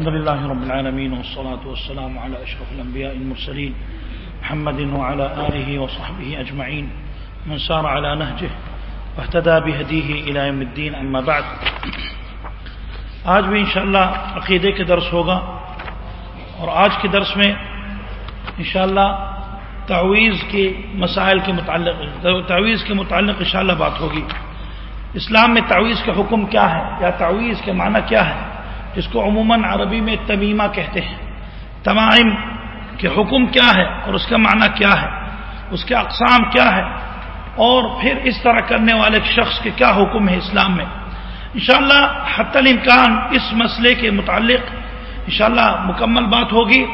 الحمد لله رب العالمين، والصلاة والسلام على أشرف الأنبياء المرسلين محمد وعلى آله وصحبه أجمعين. من سار على نهجه واهتدى بهديه إلى يوم الدين، أما بعد. آج بھی انشاءاللہ عقیدے کے درس ہوگا اور آج کے درس میں انشاءاللہ تعویز کے مسائل کے متعلق تعویز کے متعلق انشاءاللہ بات ہوگی۔ اسلام میں تعویز کا حکم کیا ہے؟ یا تعویز کے معنی کیا ہے؟ جس کو عموماً عربی میں تمیمہ کہتے ہیں۔ تمائم کے حکم کیا ہے اور اس کا معنی کیا ہے؟ اس کے اقسام کیا ہے اور پھر اس طرح کرنے والے شخص کے کیا حکم ہے اسلام میں؟ انشاءاللہ حت الامکان اس مسئلے کے متعلق انشاءاللہ مکمل بات ہوگی۔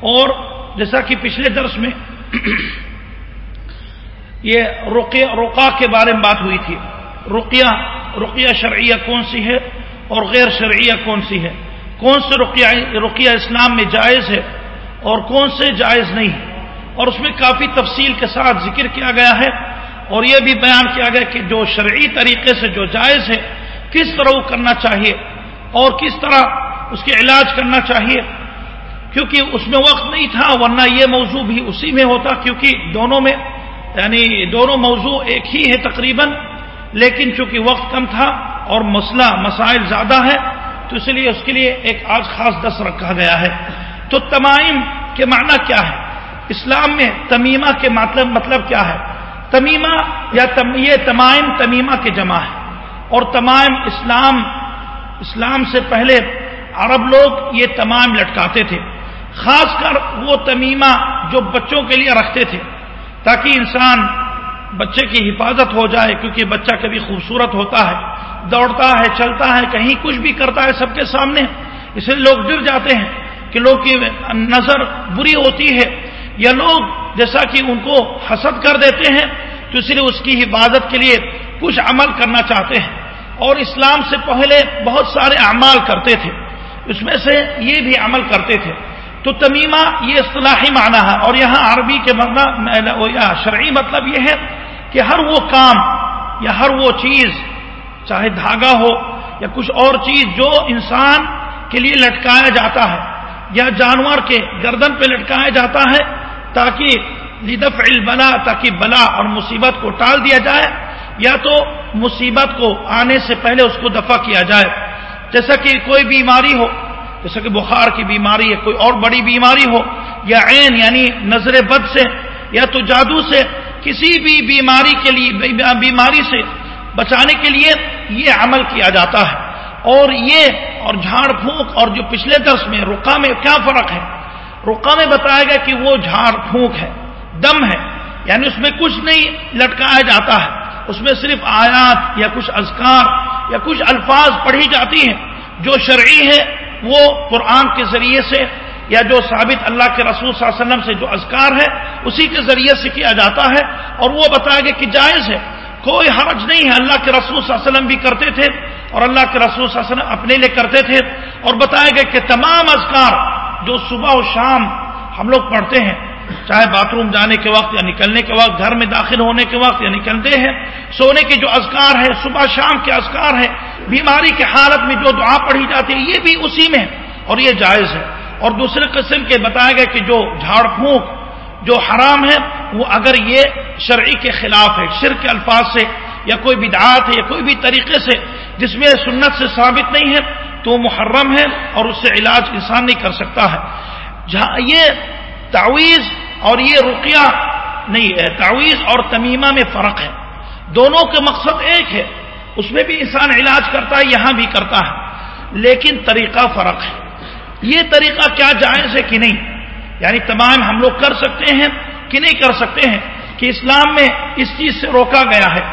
اور جیسا کہ پچھلے درس میں یہ رقیہ کے بارے میں بات ہوئی تھی۔ رقیہ رقیہ شرعیہ کون سی ہے؟ اور غیر شرعیہ کون سی ہے؟ کون سے رقیہ رقیہ اسلام میں جائز ہے اور کون سے جائز نہیں؟ ہے اور اس میں کافی تفصیل کے ساتھ ذکر کیا گیا ہے اور یہ بھی بیان کیا گیا کہ جو شرعی طریقے سے جو جائز ہے، کس طرح وہ کرنا چاہیے اور کس طرح اس کے علاج کرنا چاہیے؟ کیونکہ اس میں وقت نہیں تھا، ورنہ یہ موضوع بھی اسی میں ہوتا کیونکہ دونوں میں یعنی دونوں موضوع ایک ہی ہے تقریباً، لیکن چونکہ وقت کم تھا اور مسئلہ، مسائل زیادہ ہے تو اس لیے اس کے لیے ایک آج خاص دس رکھا گیا ہے۔ تو تمائم کے معنی کیا ہے؟ اسلام میں تمیمہ کے مطلب مطلب کیا ہے؟ تمیمہ یا تم، یہ تمائم تمیمہ کے جمع ہے۔ اور تمائم اسلام اسلام سے پہلے عرب لوگ یہ تمام لٹکاتے تھے۔ خاص کر وہ تمیمہ جو بچوں کے لیے رکھتے تھے، تاکہ انسان بچے کی حفاظت ہو جائے، کیونکہ بچہ کبھی خوبصورت ہوتا ہے۔ دوڑتا ہے، چلتا ہے، کہیں کچھ بھی کرتا ہے سب کے سامنے۔ اس لیے لوگ ڈر جاتے ہیں کہ لوگ کی نظر بری ہوتی ہے۔ یا لوگ جیسا کہ ان کو حسد کر دیتے ہیں، تو اس لیے اس کی حفاظت کے لیے کچھ عمل کرنا چاہتے ہیں۔ اور اسلام سے پہلے بہت سارے اعمال کرتے تھے۔ اس میں سے یہ بھی عمل کرتے تھے۔ تو تمیمہ یہ اصطلاحی معنی ہے۔ اور یہاں عربی کے مطلب، یا شرعی مطلب یہ ہے کہ ہر وہ کام یا ہر وہ چیز چاہے دھاگا ہو یا کچھ اور چیز جو انسان کے لیے لٹکایا جاتا ہے یا جانور کے گردن پہ لٹکایا جاتا ہے تاکہ لدف البلا تاکہ بلا اور مصیبت کو ٹال دیا جائے، یا تو مصیبت کو آنے سے پہلے اس کو دفع کیا جائے۔ جیسا کہ کوئی بیماری ہو، جیسا کہ بخار کی بیماری ہے کوئی اور بڑی بیماری ہو، یا عین یعنی نظر بد سے، یا تو جادو سے، کسی بھی بیماری کے لیے، بیماری سے بچانے کے لیے یہ عمل کیا جاتا ہے اور یہ اور جھاڑ پھونک اور جو پچھلے درس میں رقا میں کیا فرق ہے؟ رقا میں بتایا گیا کہ وہ جھاڑ پھونک ہے، دم ہے یعنی اس میں کچھ نہیں لٹکایا جاتا ہے، اس میں صرف آیات یا کچھ اذکار یا کچھ الفاظ پڑھی جاتی ہیں۔ جو شرعی ہے وہ قرآن کے ذریعے سے یا جو ثابت اللہ کے رسول صلی اللہ علیہ وسلم سے جو اذکار ہے اسی کے ذریعے سے کیا جاتا ہے۔ اور وہ بتایا گیا کہ جائز ہے کوئی حرج نہیں ہے۔ اللہ کے رسول صلی اللہ علیہ وسلم بھی کرتے تھے اور اللہ کے رسول صلی اللہ علیہ وسلم اپنے لیے کرتے تھے۔ اور بتایا گیا کہ تمام اذکار جو صبح و شام ہم لوگ پڑھتے ہیں، چاہے باتھ روم جانے کے وقت یا نکلنے کے وقت، گھر میں داخل ہونے کے وقت یا نکلتے ہیں، سونے کے جو اذکار ہے صبح شام کے اذکار ہے بیماری کے حالت میں جو دعا پڑھی جاتی ہے، یہ بھی اسی میں اور یہ جائز ہے۔ اور دوسرے قسم کے بتایا گیا کہ جو جھاڑ پھونک جو حرام ہے، وہ اگر یہ شرعی کے خلاف ہے شر کے الفاظ سے، یا کوئی بدعات ہے، یا کوئی بھی طریقے سے جس میں سنت سے ثابت نہیں ہے، تو وہ محرم ہے اور اس سے علاج انسان نہیں کر سکتا ہے۔ جہاں یہ تعویذ اور یہ رقیہ نہیں ہے، تعویذ اور تمیمہ میں فرق ہے۔ دونوں کے مقصد ایک ہے، اس میں بھی انسان علاج کرتا ہے، یہاں بھی کرتا ہے، لیکن طریقہ فرق ہے۔ یہ طریقہ کیا جائز ہے کہ نہیں؟ یعنی تمام ہم لوگ کر سکتے ہیں کہ نہیں کر سکتے ہیں کہ اسلام میں اس چیز سے روکا گیا ہے۔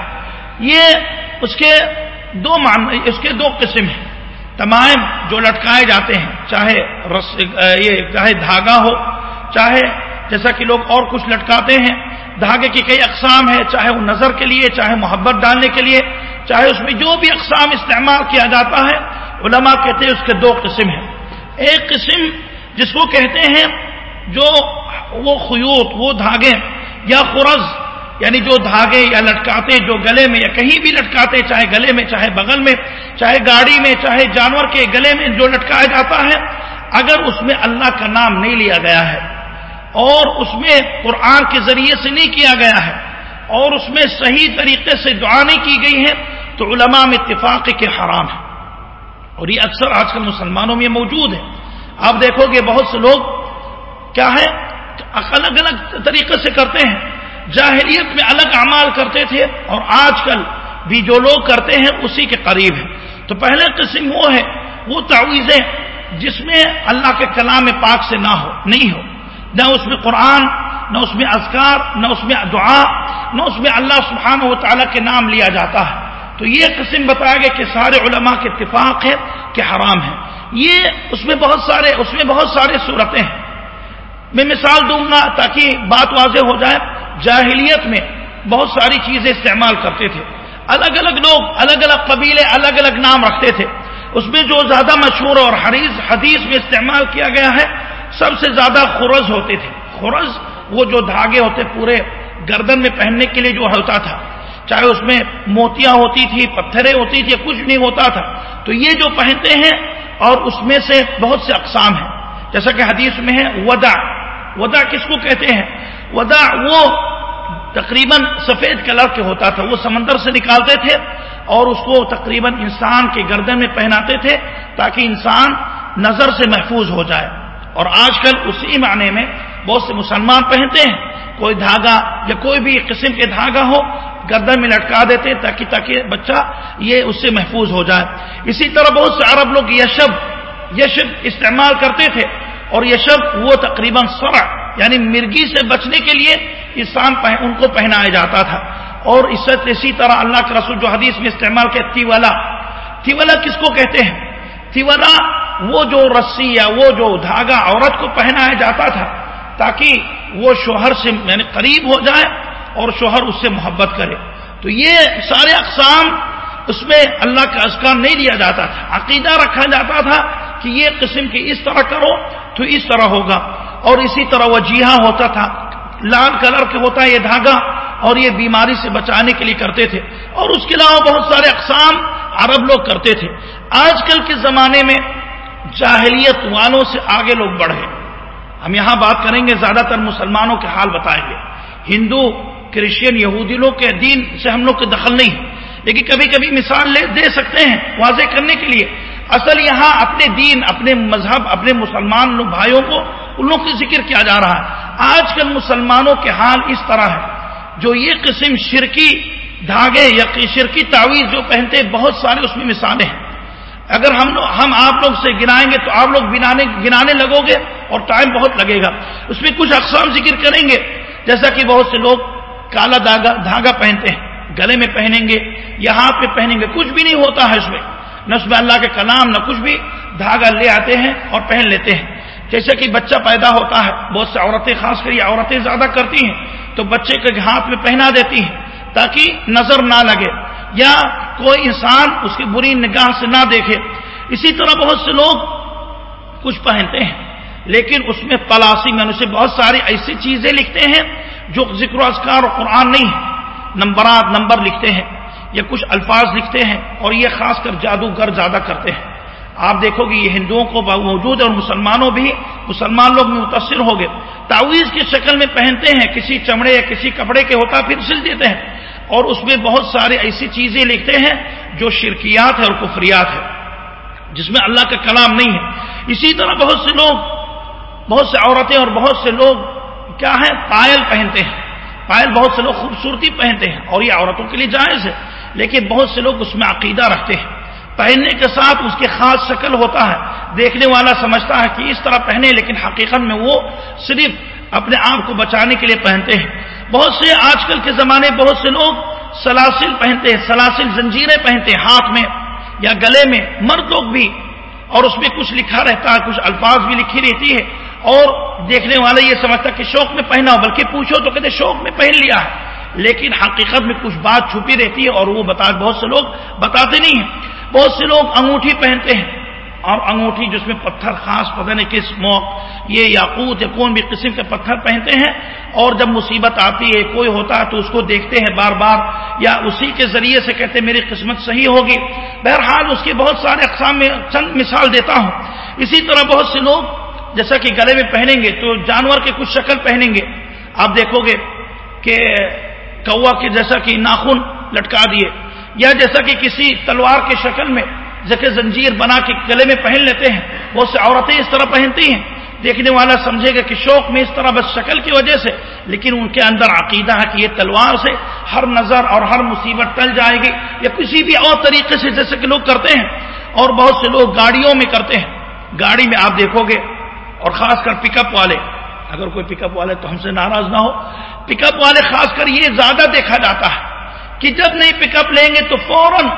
یہ اس کے دو اس کے دو قسم ہیں۔ تمام جو لٹکائے جاتے ہیں، چاہے رس، یہ چاہے دھاگا ہو، چاہے جیسا کہ لوگ اور کچھ لٹکاتے ہیں، دھاگے کی کئی اقسام ہے چاہے وہ نظر کے لیے، چاہے محبت ڈالنے کے لیے، چاہے اس میں جو بھی اقسام استعمال کیا جاتا ہے، علماء کہتے ہیں اس کے دو قسم ہیں۔ ایک قسم جس کو کہتے ہیں جو وہ خیوط، وہ دھاگے یا خرز یعنی جو دھاگے یا لٹکاتے، جو گلے میں یا کہیں بھی لٹکاتے، چاہے گلے میں، چاہے بغل میں، چاہے گاڑی میں، چاہے جانور کے گلے میں جو لٹکایا جاتا ہے، اگر اس میں اللہ کا نام نہیں لیا گیا ہے، اور اس میں قرآن کے ذریعے سے نہیں کیا گیا ہے، اور اس میں صحیح طریقے سے دعا نہیں کی گئی ہے، تو علماء میں اتفاق کے حرام ہے اور یہ اکثر آج کل مسلمانوں میں موجود ہے۔ آپ دیکھو گے بہت سے لوگ کیا ہے؟ الگ الگ طریقے سے کرتے ہیں۔ جاہلیت میں الگ اعمال کرتے تھے اور آج کل بھی جو لوگ کرتے ہیں اسی کے قریب ہے تو پہلے قسم وہ ہے، وہ تعویذیں جس میں اللہ کے کلام پاک سے نہ ہو، نہیں ہو۔ نہ اس میں قرآن، نہ اس میں اذکار، نہ اس میں دعا، نہ اس میں اللہ سبحانہ و تعالیٰ کے نام لیا جاتا ہے۔ تو یہ قسم بتایا گیا کہ سارے علماء کے اتفاق ہے کہ حرام ہے۔ یہ اس میں بہت سارے، اس میں بہت سارے صورتیں ہیں۔ میں مثال دوں گا تاکہ بات واضح ہو جائے۔ جاہلیت میں بہت ساری چیزیں استعمال کرتے تھے۔ الگ الگ لوگ، الگ الگ قبیلے، الگ الگ نام رکھتے تھے۔ اس میں جو زیادہ مشہور اور حریض حدیث میں استعمال کیا گیا ہے، سب سے زیادہ خرز ہوتے تھے۔ خرز وہ جو دھاگے ہوتے پورے گردن میں پہننے کے لیے جو ہوتا تھا۔ چاہے اس میں موتیاں ہوتی تھی پتھریں ہوتی تھی کچھ نہیں ہوتا تھا۔ تو یہ جو پہنتے ہیں اور اس میں سے بہت سے اقسام ہیں۔ جیسا کہ حدیث میں ہے، ودا۔ ودا کس کو کہتے ہیں؟ ودا وہ تقریباً سفید کلر کے ہوتا تھا، وہ سمندر سے نکالتے تھے اور اس کو تقریباً انسان کے گردن میں پہناتے تھے تاکہ انسان نظر سے محفوظ ہو جائے۔ اور آج کل اسی معنی میں بہت سے مسلمان پہنتے ہیں، کوئی دھاگا یا کوئی بھی قسم کے دھاگا ہو، گردن میں لٹکا دیتے تاکہ تاکہ بچہ یہ اس سے محفوظ ہو جائے۔ اسی طرح بہت سے عرب لوگ یشب یشب استعمال کرتے تھے۔ اور یشب وہ تقریباً سرا یعنی مرگی سے بچنے کے لیے انسان ان کو پہنایا جاتا تھا۔ اور اسی طرح اللہ کے رسول جو حدیث میں استعمال کیا تیولا تیولا کس کو کہتے ہیں؟ تیولا وہ جو رسی یا وہ جو دھاگا عورت کو پہنایا جاتا تھا تاکہ وہ شوہر سے یعنی قریب ہو جائے اور شوہر اس سے محبت کرے۔ تو یہ سارے اقسام اس میں اللہ کا اذکار نہیں لیا جاتا عقیدہ رکھا جاتا تھا کہ یہ قسم کی اس طرح کرو تو اس طرح ہوگا۔ اور اسی طرح وہ جیہا ہوتا تھا۔ لال کلر کے ہوتا ہے یہ دھاگا اور یہ بیماری سے بچانے کے لیے کرتے تھے۔ اور اس کے علاوہ بہت سارے اقسام عرب لوگ کرتے تھے۔ آج کل کے زمانے میں جاہلیت والوں سے آگے لوگ بڑھے۔ ہم یہاں بات کریں گے، زیادہ تر مسلمانوں کے حال بتائیں گے۔ ہندو، کرسچین، یہودی لوگ کے دین سے ہم لوگ کے دخل نہیں۔ لیکن کبھی کبھی مثال لے دے سکتے ہیں واضح کرنے کے لیے۔ اصل یہاں اپنے دین، اپنے مذہب، اپنے مسلمان لوگ، بھائیوں کو ان لوگ کی ذکر کیا جا رہا ہے۔ آج کل مسلمانوں کے حال اس طرح ہے۔ جو یہ قسم شرکی دھاگے یا شرکی تعویذ جو پہنتے بہت سارے اس میں مثالیں ہیں۔ اگر ہم ہم آپ لوگ سے گنائیں گے تو آپ لوگ گنانے گنانے لگو گے اور ٹائم بہت لگے گا۔ اس میں کچھ اقسام ذکر کریں گے۔ جیسا کہ بہت سے لوگ کالا دھاگا دھاگا پہنتے ہیں۔ گلے میں پہنیں گے یا ہاتھ میں پہنیں گے، کچھ بھی نہیں ہوتا ہے اس میں۔ نہ اس میں اللہ کے کلام نہ کچھ بھی دھاگا لے آتے ہیں اور پہن لیتے ہیں۔ جیسے کہ بچہ پیدا ہوتا ہے، بہت سے عورتیں، خاص کر یہ عورتیں زیادہ کرتی ہیں، تو بچے کے ہاتھ میں پہنا دیتی ہیں تاکہ نظر نہ لگے۔ یا کوئی انسان اس کی بری نگاہ سے نہ دیکھے۔ اسی طرح بہت سے لوگ کچھ پہنتے ہیں، لیکن اس میں پلاسی میں اسے بہت ساری ایسی چیزیں لکھتے ہیں جو ذکر و اذکار اور قرآن نہیں ہے۔ نمبرات نمبر لکھتے ہیں یا کچھ الفاظ لکھتے ہیں اور یہ خاص کر جادوگر زیادہ کرتے ہیں۔ آپ دیکھو گے یہ ہندوؤں کو موجود ہے اور مسلمانوں بھی مسلمان لوگ متاثر ہو گئے۔ تعویذ کی شکل میں پہنتے ہیں، کسی چمڑے یا کسی کپڑے کے ہوتا پھر سل دیتے ہیں۔ اور اس میں بہت سارے ایسی چیزیں لکھتے ہیں جو شرکیات ہے اور کفریات ہے جس میں اللہ کا کلام نہیں ہے۔ اسی طرح بہت سے لوگ، بہت سے عورتیں اور بہت سے لوگ کیا ہے پائل پہنتے ہیں۔ پائل بہت سے لوگ خوبصورتی پہنتے ہیں اور یہ عورتوں کے لیے جائز ہے، لیکن بہت سے لوگ اس میں عقیدہ رکھتے ہیں۔ پہننے کے ساتھ اس کی خاص شکل ہوتا ہے۔ دیکھنے والا سمجھتا ہے کہ اس طرح پہنے، لیکن حقیقت میں وہ صرف اپنے آپ کو بچانے کے لیے پہنتے ہیں۔ بہت سے آج کل کے زمانے بہت سے لوگ سلاسل پہنتے ہیں، سلاسل زنجیریں پہنتے ہیں ہاتھ میں یا گلے میں۔ مرد لوگ بھی، اور اس میں کچھ لکھا رہتا ہے، کچھ الفاظ بھی لکھی رہتی ہے۔ اور دیکھنے والا یہ سمجھتا کہ شوق میں پہنا ہو، بلکہ پوچھو تو کہتے شوق میں پہن لیا ہے۔ لیکن حقیقت میں کچھ بات چھپی رہتی ہے اور وہ بتا، بہت سے لوگ بتاتے نہیں ہیں۔ بہت سے لوگ انگوٹھی پہنتے ہیں۔ اور انگوٹھی جس میں پتھر، خاص پتہ نہیں کس موق، یہ یاقوت یا کون بھی قسم کے پتھر پہنتے ہیں۔ اور جب مصیبت آتی ہے، کوئی ہوتا ہے تو اس کو دیکھتے ہیں بار بار، یا اسی کے ذریعے سے کہتے ہیں میری قسمت صحیح ہوگی۔ بہرحال اس کے بہت سارے اقسام میں چند مثال دیتا ہوں۔ اسی طرح بہت سے لوگ جیسا کہ گلے میں پہنیں گے تو جانور کے کچھ شکل پہنیں گے۔ آپ دیکھو گے کہ کوا کے جیسا کہ ناخن لٹکا دیے، یا جیسا کہ کسی تلوار کے شکل میں جیسے زنجیر بنا کے گلے میں پہن لیتے ہیں، بہت سے عورتیں اس طرح پہنتی ہیں۔ دیکھنے والا سمجھے گا کہ شوق میں اس طرح بس شکل کی وجہ سے، لیکن ان کے اندر عقیدہ ہے کہ یہ تلوار سے ہر نظر اور ہر مصیبت ٹل جائے گی، یا کسی بھی اور طریقے سے جیسے کہ لوگ کرتے ہیں۔ اور بہت سے لوگ گاڑیوں میں کرتے ہیں۔ گاڑی میں آپ دیکھو گے اور خاص کر پک اپ والے۔ اگر کوئی پک اپ والے تو ہم سے ناراض نہ ہو۔ پک اپ والے خاص کر یہ زیادہ دیکھا جاتا ہے کہ جب نہیں پک اپ لیں گے تو فوراً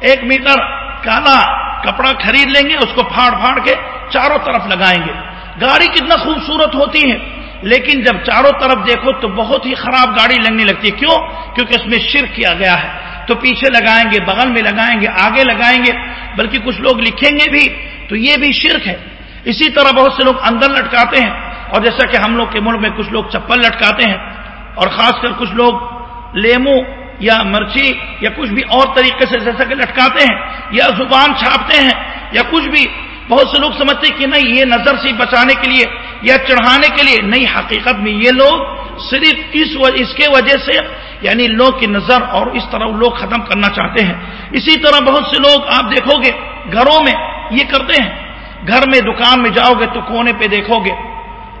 ایک میٹر کالا کپڑا خرید لیں گے، اس کو پھاڑ پھاڑ کے چاروں طرف لگائیں گے۔ گاڑی کتنا خوبصورت ہوتی ہے، لیکن جب چاروں طرف دیکھو تو بہت ہی خراب گاڑی لگنے لگتی ہے۔ کیوں؟ کیونکہ اس میں شرک کیا گیا ہے۔ تو پیچھے لگائیں گے، بغل میں لگائیں گے، آگے لگائیں گے، بلکہ کچھ لوگ لکھیں گے بھی۔ تو یہ بھی شرک ہے۔ اسی طرح بہت سے لوگ اندر لٹکاتے ہیں اور جیسا کہ ہم لوگ کے ملک میں کچھ لوگ چپل لٹکاتے ہیں اور خاص کر کچھ لوگ لیمو یا مرچی یا کچھ بھی اور طریقے سے جیسا کہ لٹکاتے ہیں یا زبان چھاپتے ہیں یا کچھ بھی، بہت سے لوگ سمجھتے کہ نہیں، یہ نظر سے بچانے کے لیے یا چڑھانے کے لیے نہیں، حقیقت میں یہ لوگ صرف اس اس کے وجہ سے یعنی لوگ کی نظر اور اس طرح لوگ ختم کرنا چاہتے ہیں۔ اسی طرح بہت سے لوگ آپ دیکھو گے گھروں میں یہ کرتے ہیں۔ گھر میں دکان میں جاؤ گے تو کونے پہ دیکھو گے۔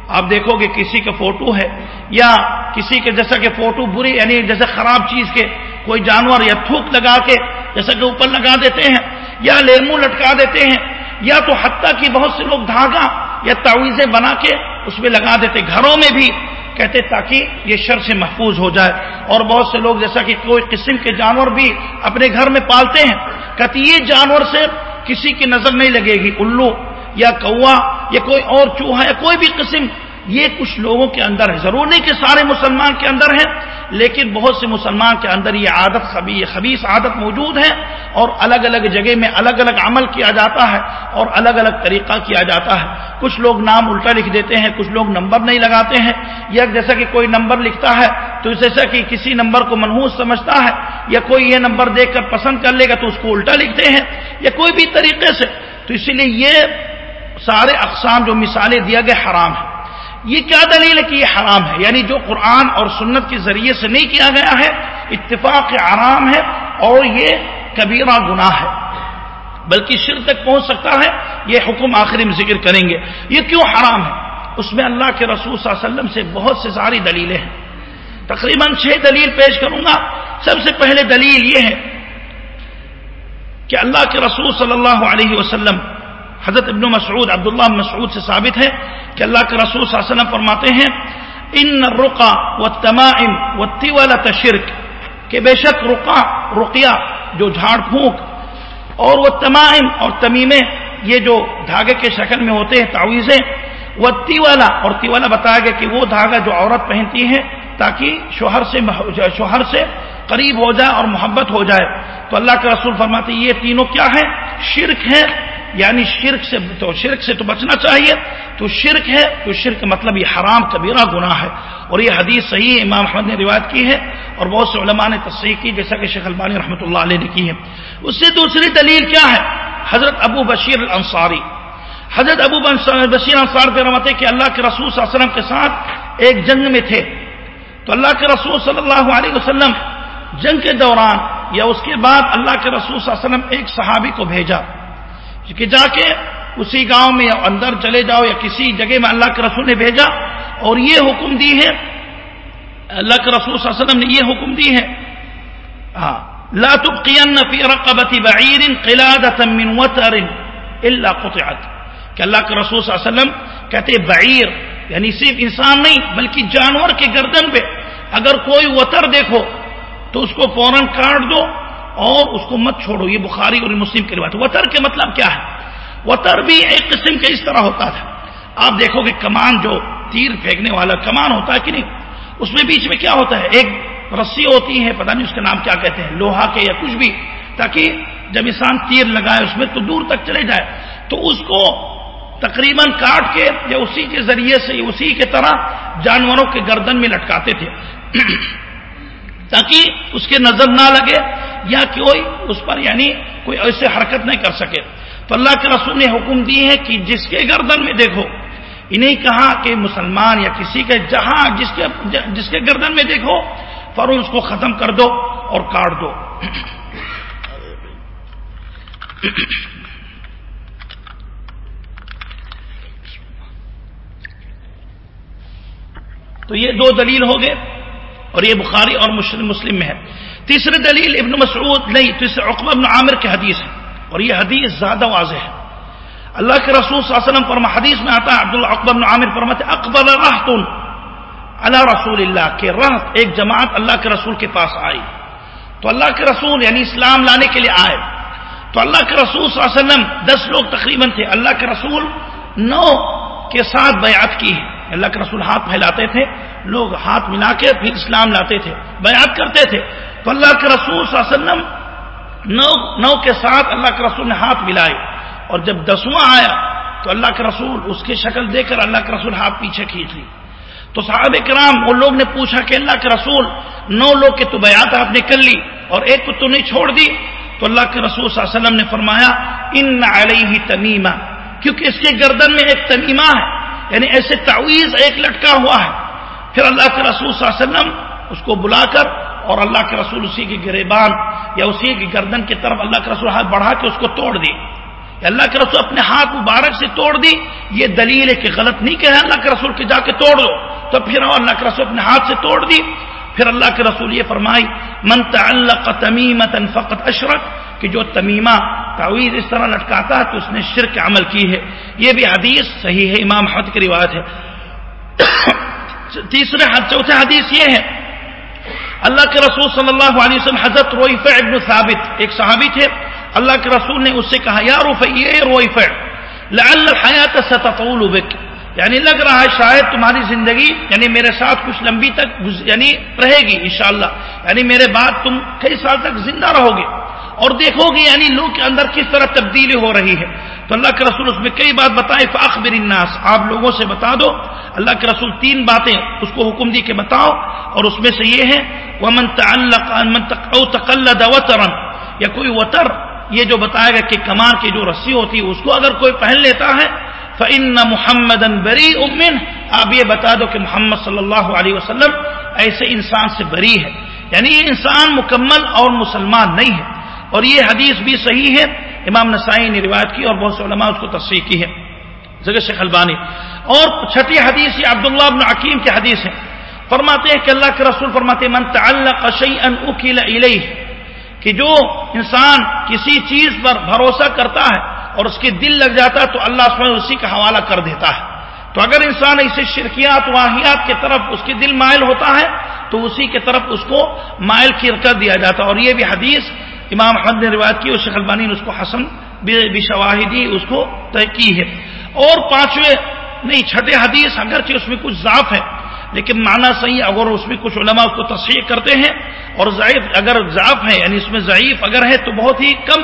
آپ دیکھو گے کسی کا فوٹو ہے یا کسی کے جیسا کہ فوٹو بری یعنی جیسے خراب چیز کے کوئی جانور یا تھوک لگا کے جیسا کہ اوپر لگا دیتے ہیں یا لیمو لٹکا دیتے ہیں، یا تو حتیٰ کی بہت سے لوگ دھاگا یا تعویذیں بنا کے اس میں لگا دیتے، گھروں میں بھی کہتے تاکہ یہ شر سے محفوظ ہو جائے۔ اور بہت سے لوگ جیسا کہ کوئی قسم کے جانور بھی اپنے گھر میں پالتے ہیں، کہتے یہ جانور سے کسی کی نظر نہیں لگے گی۔ الو یا کوا یا کوئی اور چوہا یا کوئی بھی قسم، یہ کچھ لوگوں کے اندر ہے۔ ضرور نہیں کہ سارے مسلمان کے اندر ہیں، لیکن بہت سے مسلمان کے اندر یہ عادت خبی خبیص عادت موجود ہے اور الگ الگ جگہ میں الگ الگ عمل کیا جاتا ہے اور الگ الگ طریقہ کیا جاتا ہے۔ کچھ لوگ نام الٹا لکھ دیتے ہیں، کچھ لوگ نمبر نہیں لگاتے ہیں۔ یا جیسا کہ کوئی نمبر لکھتا ہے تو جیسا کہ کسی نمبر کو منحوس سمجھتا ہے، یا کوئی یہ نمبر دیکھ کر پسند کر لے گا تو اس کو الٹا لکھتے ہیں، یا کوئی بھی طریقے سے۔ تو اسی لیے یہ سارے اقسام جو مثالیں دیا گیا حرام ہے یہ کیا دلیل ہے کہ یہ حرام ہے؟ یعنی جو قرآن اور سنت کے ذریعے سے نہیں کیا گیا ہے، اتفاق آرام ہے اور یہ کبیرہ گناہ ہے۔ بلکہ شر تک پہنچ سکتا ہے، یہ حکم آخری میں ذکر کریں گے۔ یہ کیوں حرام ہے؟ اس میں اللہ کے رسول صلی اللہ علیہ وسلم سے بہت سے ساری دلیلیں ہیں۔ تقریباً چھ دلیل پیش کروں گا۔ سب سے پہلے دلیل یہ ہے کہ اللہ کے رسول صلی اللہ علیہ وسلم حضرت ابن مسعود، عبداللہ مسعود سے ثابت ہے کہ اللہ کے رسول صلی اللہ علیہ وسلم فرماتے ہیں، ان رقا و تمائم و تشرک کہ بے شک رقا رقیہ جو جھاڑ پھونک اور وہ تمائم اور تمیمیں، یہ جو دھاگے کے شکل میں ہوتے ہیں، تعویذیں وہ تیوالا اور تیوالا بتایا گیا کہ وہ دھاگا جو عورت پہنتی ہے تاکہ شوہر سے شوہر سے قریب ہو جائے اور محبت ہو جائے۔ تو اللہ کے رسول فرماتے یہ تینوں کیا ہیں؟ شرک ہیں یعنی شرک سے تو شرک سے تو بچنا چاہیے۔ تو شرک ہے، تو شرک مطلب یہ حرام کبیرہ گناہ ہے۔ اور یہ حدیث صحیح امام احمد نے روایت کی ہے اور بہت سے علماء نے تصحیح کی، جیسا کہ شیخ البانی رحمۃ اللہ علیہ نے کی ہے۔ اس سے دوسری دلیل کیا ہے؟ حضرت ابو بشیر الانصاری۔ حضرت ابو بشیر انصار پہ رحمت کہ اللہ کے رسول صلی اللہ علیہ وسلم کے ساتھ ایک جنگ میں تھے۔ تو اللہ کے رسول صلی اللہ علیہ وسلم جنگ کے دوران یا اس کے بعد اللہ کے رسول صلی اللہ علیہ وسلم ایک صحابی کو بھیجا۔ کہ جا کے اسی گاؤں میں اندر چلے جاؤ یا کسی جگہ میں اللہ کے رسول نے بھیجا اور یہ حکم دی ہے۔ اللہ کے رسول صلی اللہ علیہ وسلم نے یہ حکم دی ہے۔ ہاں۔ لا تبقين في رقبة بعير قلادة من وتر الا قطعت۔ کہ اللہ کے رسول صلی اللہ علیہ وسلم کہتے بعیر یعنی صرف انسان نہیں، بلکہ جانور کے گردن پہ۔ اگر کوئی وتر دیکھو تو اس کو فوراً کاٹ دو۔ اور اس کو مت چھوڑو، یہ بخاری اور مسلم کی روایت وطر کے مطلب کیا ہے؟ وطر بھی ایک قسم کا اس طرح ہوتا تھا آپ دیکھو کہ کمان جو تیر پھینکنے والا کمان ہوتا ہے کہ نہیں؟ اس میں بیچ میں کیا ہوتا ہے؟ ایک رسی ہوتی ہے پتہ نہیں اس کا نام کیا کہتے ہیں، لوہا کے یا کچھ بھی، تاکہ جب انسان تیر لگائے اس میں تو دور تک چلے جائے۔ تو اس کو تقریباً کاٹ کے یا اسی کے ذریعے سے، اسی کے طرح جانوروں کے گردن میں لٹکاتے تھے۔ تاکہ اس کے نظر نہ لگے۔ یا کوئی اس پر یعنی کوئی ایسے حرکت نہیں کر سکے۔ تو اللہ کے رسول نے حکم دی ہے کہ جس کے گردن میں دیکھو۔ انہیں کہا کہ مسلمان یا کسی کے جہاں جس کے جس کے گردن میں دیکھو، فوراً اس کو ختم کر دو اور کاٹ دو۔ تو یہ دو دلیل ہو گئے اور یہ بخاری اور مسلم مسلم میں ہے۔ تیسری دلیل ابن مسعود، نہیں تیسرے اقبا ابن عامر کی حدیث ہے۔ اور یہ حدیث زیادہ واضح ہے۔ اللہ کے رسول صلی اللہ علیہ وسلم فرما حدیث میں آتا ہے عبد اقبا ابن عامر فرماتے اکبر راہتن اللہ رسول اللہ کے رحت ایک جماعت اللہ کے رسول کے پاس آئی۔ تو اللہ کے رسول یعنی اسلام لانے کے لیے آئے۔ تو اللہ کے رسول صلی اللہ علیہ وسلم، دس لوگ تقریباً تھے۔ اللہ کے رسول نو کے ساتھ بیعت کی ہے۔ اللہ کے رسول ہاتھ پھیلاتے تھے، لوگ ہاتھ ملا کے پھر اسلام لاتے تھے، بیعت کرتے تھے۔ تو اللہ کے رسول صلی اللہ علیہ وسلم نو نو کے ساتھ اللہ کے رسول نے ہاتھ ملائے اور جب دسواں آیا تو اللہ کے رسول اس کی شکل دے کر اللہ کے رسول ہاتھ پیچھے کھینچ لی تو صحابہ کرام وہ لوگ نے پوچھا کہ اللہ کے رسول نو لوگ کے تو بیعت آپ نے کر لی اور ایک کو تو نہیں چھوڑ دی؟ تو اللہ کے رسول صلی اللہ علیہ وسلم نے فرمایا، ان علیہ تمیمہ کیونکہ اس کے گردن میں ایک تمیمہ ہے یعنی ایسے تعویز ایک لٹکا ہوا ہے۔ پھر اللہ کے رسول صلی اللہ علیہ وسلم اس کو بلا کر اور اللہ کے رسول اسی کے گریبان یا اسی کی گردن کی طرف اللہ کے رسول ہاتھ بڑھا کے اس کو توڑ دی۔ اللہ کے رسول اپنے ہاتھ مبارک سے توڑ دی۔ یہ دلیل ہے کہ غلط نہیں کہ اللہ کے رسول کے جا کے توڑ دو۔ تو پھر اللہ کے رسول اپنے ہاتھ سے توڑ دی۔ پھر اللہ کے رسول یہ فرمائی، من تعلق تمیمتا فقط اشرک کہ جو تمیمہ، تعویذ اس طرح لٹکاتا ہے تو اس نے شرک عمل کی ہے۔ یہ بھی حدیث صحیح ہے، امام حد کی روایت ہے۔ تیسرے چوتھے حدیث یہ ہے اللہ کے رسول صلی اللہ علیہ وسلم حضرت رویف ابن ثابت ایک صحابی تھے۔ اللہ کے رسول نے اس سے کہا، یا رویف لعل الحیات ستطول بک۔ یعنی لگ رہا ہے شاید تمہاری زندگی یعنی میرے ساتھ کچھ لمبی تک یعنی رہے گی انشاءاللہ۔ یعنی میرے بعد تم کئی سال تک زندہ رہو گے۔ اور دیکھو گے یعنی لوگ کے اندر کس طرح تبدیلی ہو رہی ہے۔ تو اللہ کے رسول اس میں کئی بات بتائے فاخبر الناس۔ آپ لوگوں سے بتا دو۔ اللہ کے رسول تین باتیں، اس کو حکم دی کہ بتاؤ۔ اور اس میں سے یہ ہے وہ من تقلد وطرا یا کوئی وطر یہ جو بتایا گا کہ کمان کی جو رسی ہوتی ہے، اس کو اگر کوئی پہن لیتا ہے فن محمد بری امن آپ یہ بتا دو کہ محمد صلی اللہ علیہ وسلم ایسے انسان سے بری ہے۔ یعنی یہ انسان مکمل اور مسلمان نہیں ہے۔ اور یہ حدیث بھی صحیح ہے۔ امام نسائی نے روایت کی اور بہت سے علماء اس کو تصریح کی ہے۔ جگہ شیخ البانی۔ اور چھٹی حدیث یہ عبداللہ ابن عکیم کی حدیث ہے۔ فرماتے ہیں کہ اللہ کے رسول فرماتے من تعلق شیئا اکل الیہ کہ جو انسان کسی چیز پر بھروسہ کرتا ہے اور اس کے دل لگ جاتا ہے تو اللہ سبحانہ اسی کا حوالہ کر دیتا ہے۔ تو اگر انسان ایسے شرکیات، واحیات کی طرف اس کے دل مائل ہوتا ہے، تو اسی کی طرف اس کو مائل کر دیا جاتا ہے۔ اور یہ بھی حدیث امام حد نے روایت کی اور شیخ البانی نے اس کو حسن بشواہدی اس کو طے کی ہے۔ اور پانچویں نہیں، چھٹے حدیث اگرچہ اس میں کچھ ضعف ہے، لیکن معنی صحیح اگر اس میں کچھ علماء اس کو تصحیح کرتے ہیں اور ضعیف اگر ضعف ہے یعنی اس میں ضعیف اگر ہے تو بہت ہی کم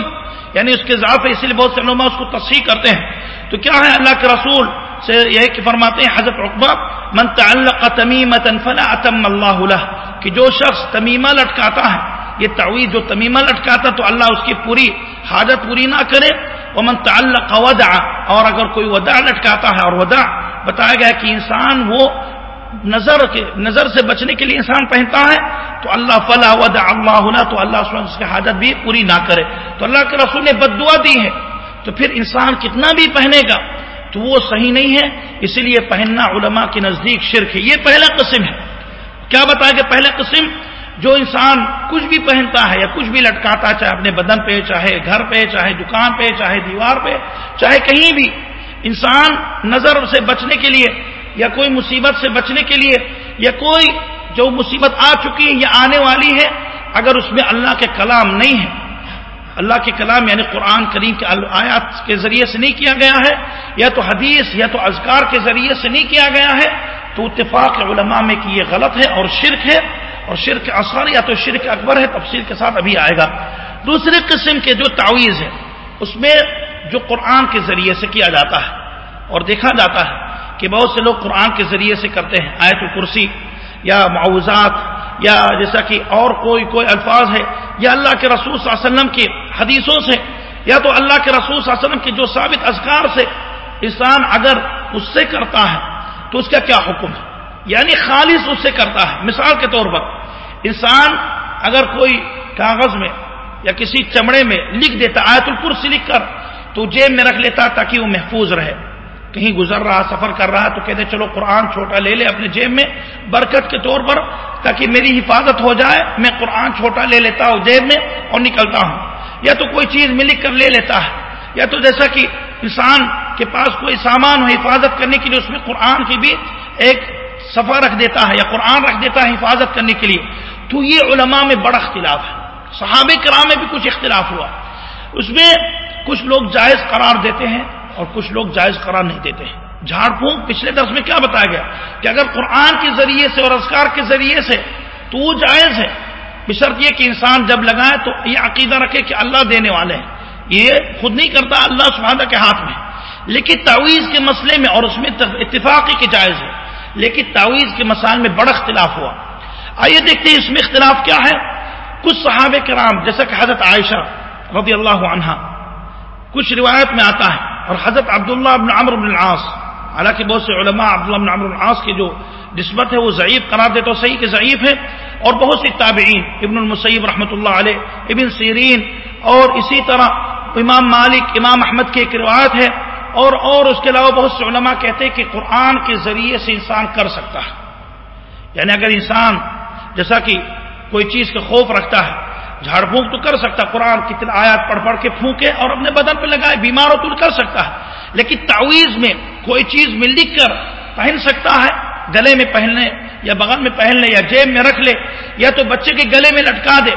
یعنی اس کے ضعف ہے اس لیے بہت سے علماء اس کو تصحیح کرتے ہیں۔ تو کیا ہے اللہ کے رسول سے یہ کہ فرماتے ہیں، حضرت رقبہ من تعلق تمیمة فلا اتم اللہ له کہ جو شخص تمیمہ لٹکاتا ہے یہ تعویذ جو تمیمہ لٹکاتا تو اللہ اس کی پوری حاجت پوری نہ کرے۔ وہ من تعلق ودع، اور اگر کوئی ودع لٹکاتا ہے اور ودع، بتایا گیا کہ انسان وہ نظر کے نظر سے بچنے کے لیے انسان پہنتا ہے، تو اللہ فلاح ودع اللہ تو اللہ اس کی حاجت بھی پوری نہ کرے۔ تو اللہ کے رسول نے بد دعا دی ہے، تو پھر انسان کتنا بھی پہنے گا، تو وہ صحیح نہیں ہے۔ اسی لیے پہننا علماء کے نزدیک شرک ہے۔ یہ پہلا قسم ہے۔ کیا بتایا کہ پہلا قسم؟ جو انسان کچھ بھی پہنتا ہے یا کچھ بھی لٹکاتا ہے، چاہے اپنے بدن پہ، چاہے گھر پہ، چاہے دکان پہ، چاہے دیوار پہ، چاہے کہیں بھی، انسان نظر سے بچنے کے لیے یا کوئی مصیبت سے بچنے کے لیے یا کوئی جو مصیبت آ چکی ہے یا آنے والی ہے، اگر اس میں اللہ کے کلام نہیں ہے، اللہ کے کلام یعنی قرآن کریم کے آیات کے ذریعے سے نہیں کیا گیا ہے، یا تو حدیث یا تو اذکار کے ذریعے سے نہیں کیا گیا ہے، تو اتفاق علماء میں کہ یہ غلط ہے اور شرک ہے۔ اور شرک اثر یا تو شرک اکبر ہے، تفصیل کے ساتھ ابھی آئے گا۔ دوسرے قسم کے جو تعویذ ہے اس میں جو قرآن کے ذریعے سے کیا جاتا ہے۔ اور دیکھا جاتا ہے کہ بہت سے لوگ قرآن کے ذریعے سے کرتے ہیں۔ آیت الکرسی یا معاوضات یا جیسا کہ اور کوئی کوئی الفاظ ہے یا اللہ کے رسول صلی اللہ علیہ وسلم کی حدیثوں سے، یا تو اللہ کے رسول صلی اللہ علیہ وسلم کے جو ثابت اذکار سے انسان اگر اس سے کرتا ہے، تو اس کا کیا حکم؟ ہے یعنی خالص اس سے کرتا ہے۔ مثال کے طور پر انسان اگر کوئی کاغذ میں یا کسی چمڑے میں لکھ دیتا، آیت الکرسی لکھ کر، تو جیب میں رکھ لیتا تاکہ وہ محفوظ رہے۔ کہیں گزر رہا، سفر کر رہا، تو کہتے، چلو قرآن چھوٹا لے لے اپنے جیب میں برکت کے طور پر تاکہ میری حفاظت ہو جائے، میں قرآن چھوٹا لے لیتا ہوں جیب میں اور نکلتا ہوں۔ یا تو کوئی چیز میں لکھ کر لے لیتا ہے، یا تو جیسا کہ انسان کے پاس کوئی سامان ہو حفاظت کرنے کے لیے، اس میں قرآن کی بھی ایک صفحہ رکھ دیتا ہے یا قرآن رکھ دیتا ہے حفاظت کرنے کے لیے، تو یہ علماء میں بڑا اختلاف ہے۔ صحابہ کرام میں بھی کچھ اختلاف ہوا۔ اس میں کچھ لوگ جائز قرار دیتے ہیں اور کچھ لوگ جائز قرار نہیں دیتے ہیں۔ جھاڑ پھونک پچھلے درس میں کیا بتایا گیا؟ کہ اگر قرآن کے ذریعے سے اور ازکار کے ذریعے سے تو وہ جائز ہے۔ بشرط یہ کہ انسان جب لگائے تو یہ عقیدہ رکھے کہ اللہ دینے والے ہیں۔ یہ خود نہیں کرتا، اللہ سبحانہ کے ہاتھ میں۔ لیکن تعویذ کے مسئلے میں اور اس میں اتفاقی کی جائز ہے۔ لیکن تعویذ کے مسائل میں بڑا اختلاف ہوا۔ آئیے دیکھتے ہیں اس میں اختلاف کیا ہے۔ کچھ صحابہ کرام، جیسا کہ حضرت عائشہ رضی اللہ عنہ کچھ روایت میں آتا ہے۔ اور حضرت عبداللہ بن عمر بن العاص، حالانکہ بہت سے علماء عبداللہ بن عمر بن العاص کی جو نسبت ہے، وہ ضعیف قرار دیتے صحیح کہ ضعیف ہے اور بہت سی تابعین، ابن المسیب رحمۃ اللہ علیہ، ابن سیرین، اور اسی طرح امام مالک، امام احمد کی ایک روایت ہے۔ اور اور اس کے علاوہ بہت سے علماء کہتے ہیں کہ قرآن کے ذریعے سے انسان کر سکتا ہے۔ یعنی اگر انسان جیسا کہ کوئی چیز کا خوف رکھتا ہے، جھاڑ پھونک تو کر سکتا ہے۔ قرآن کتنے آیات پڑھ پڑھ کے پھونکے اور اپنے بدن پہ لگائے، بیمار ہو تو کر سکتا ہے۔ لیکن تعویذ میں کوئی چیز میں لکھ کر پہن سکتا ہے، گلے میں پہننے یا بغل میں پہن لے یا جیب میں رکھ لے یا تو بچے کے گلے میں لٹکا دے،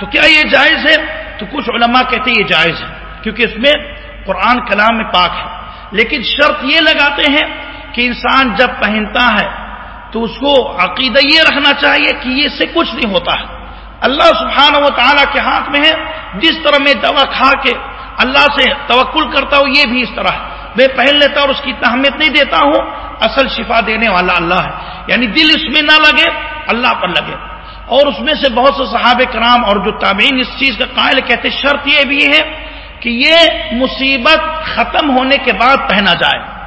تو کیا یہ جائز ہے؟ تو کچھ علماء کہتے ہیں یہ جائز ہے، کیونکہ اس میں قرآن کلام میں پاک ہے۔ لیکن شرط یہ لگاتے ہیں کہ انسان جب پہنتا ہے تو اس کو عقیدہ یہ رکھنا چاہیے کہ یہ سے کچھ نہیں ہوتا۔ ہے اللہ سبحانہ و تعالیٰ کے ہاتھ میں ہے۔ جس طرح میں دوا کھا کے اللہ سے توکل کرتا ہوں، یہ بھی اس طرح ہے۔ میں پہن لیتا اور اس کی اہمیت نہیں دیتا ہوں، اصل شفا دینے والا اللہ ہے۔ یعنی دل اس میں نہ لگے، اللہ پر لگے۔ اور اس میں سے بہت سے صحابہ کرام اور جو تابعین اس چیز کا قائل کہتے شرط یہ بھی ہے کہ یہ مصیبت ختم ہونے کے بعد پہنا جائے۔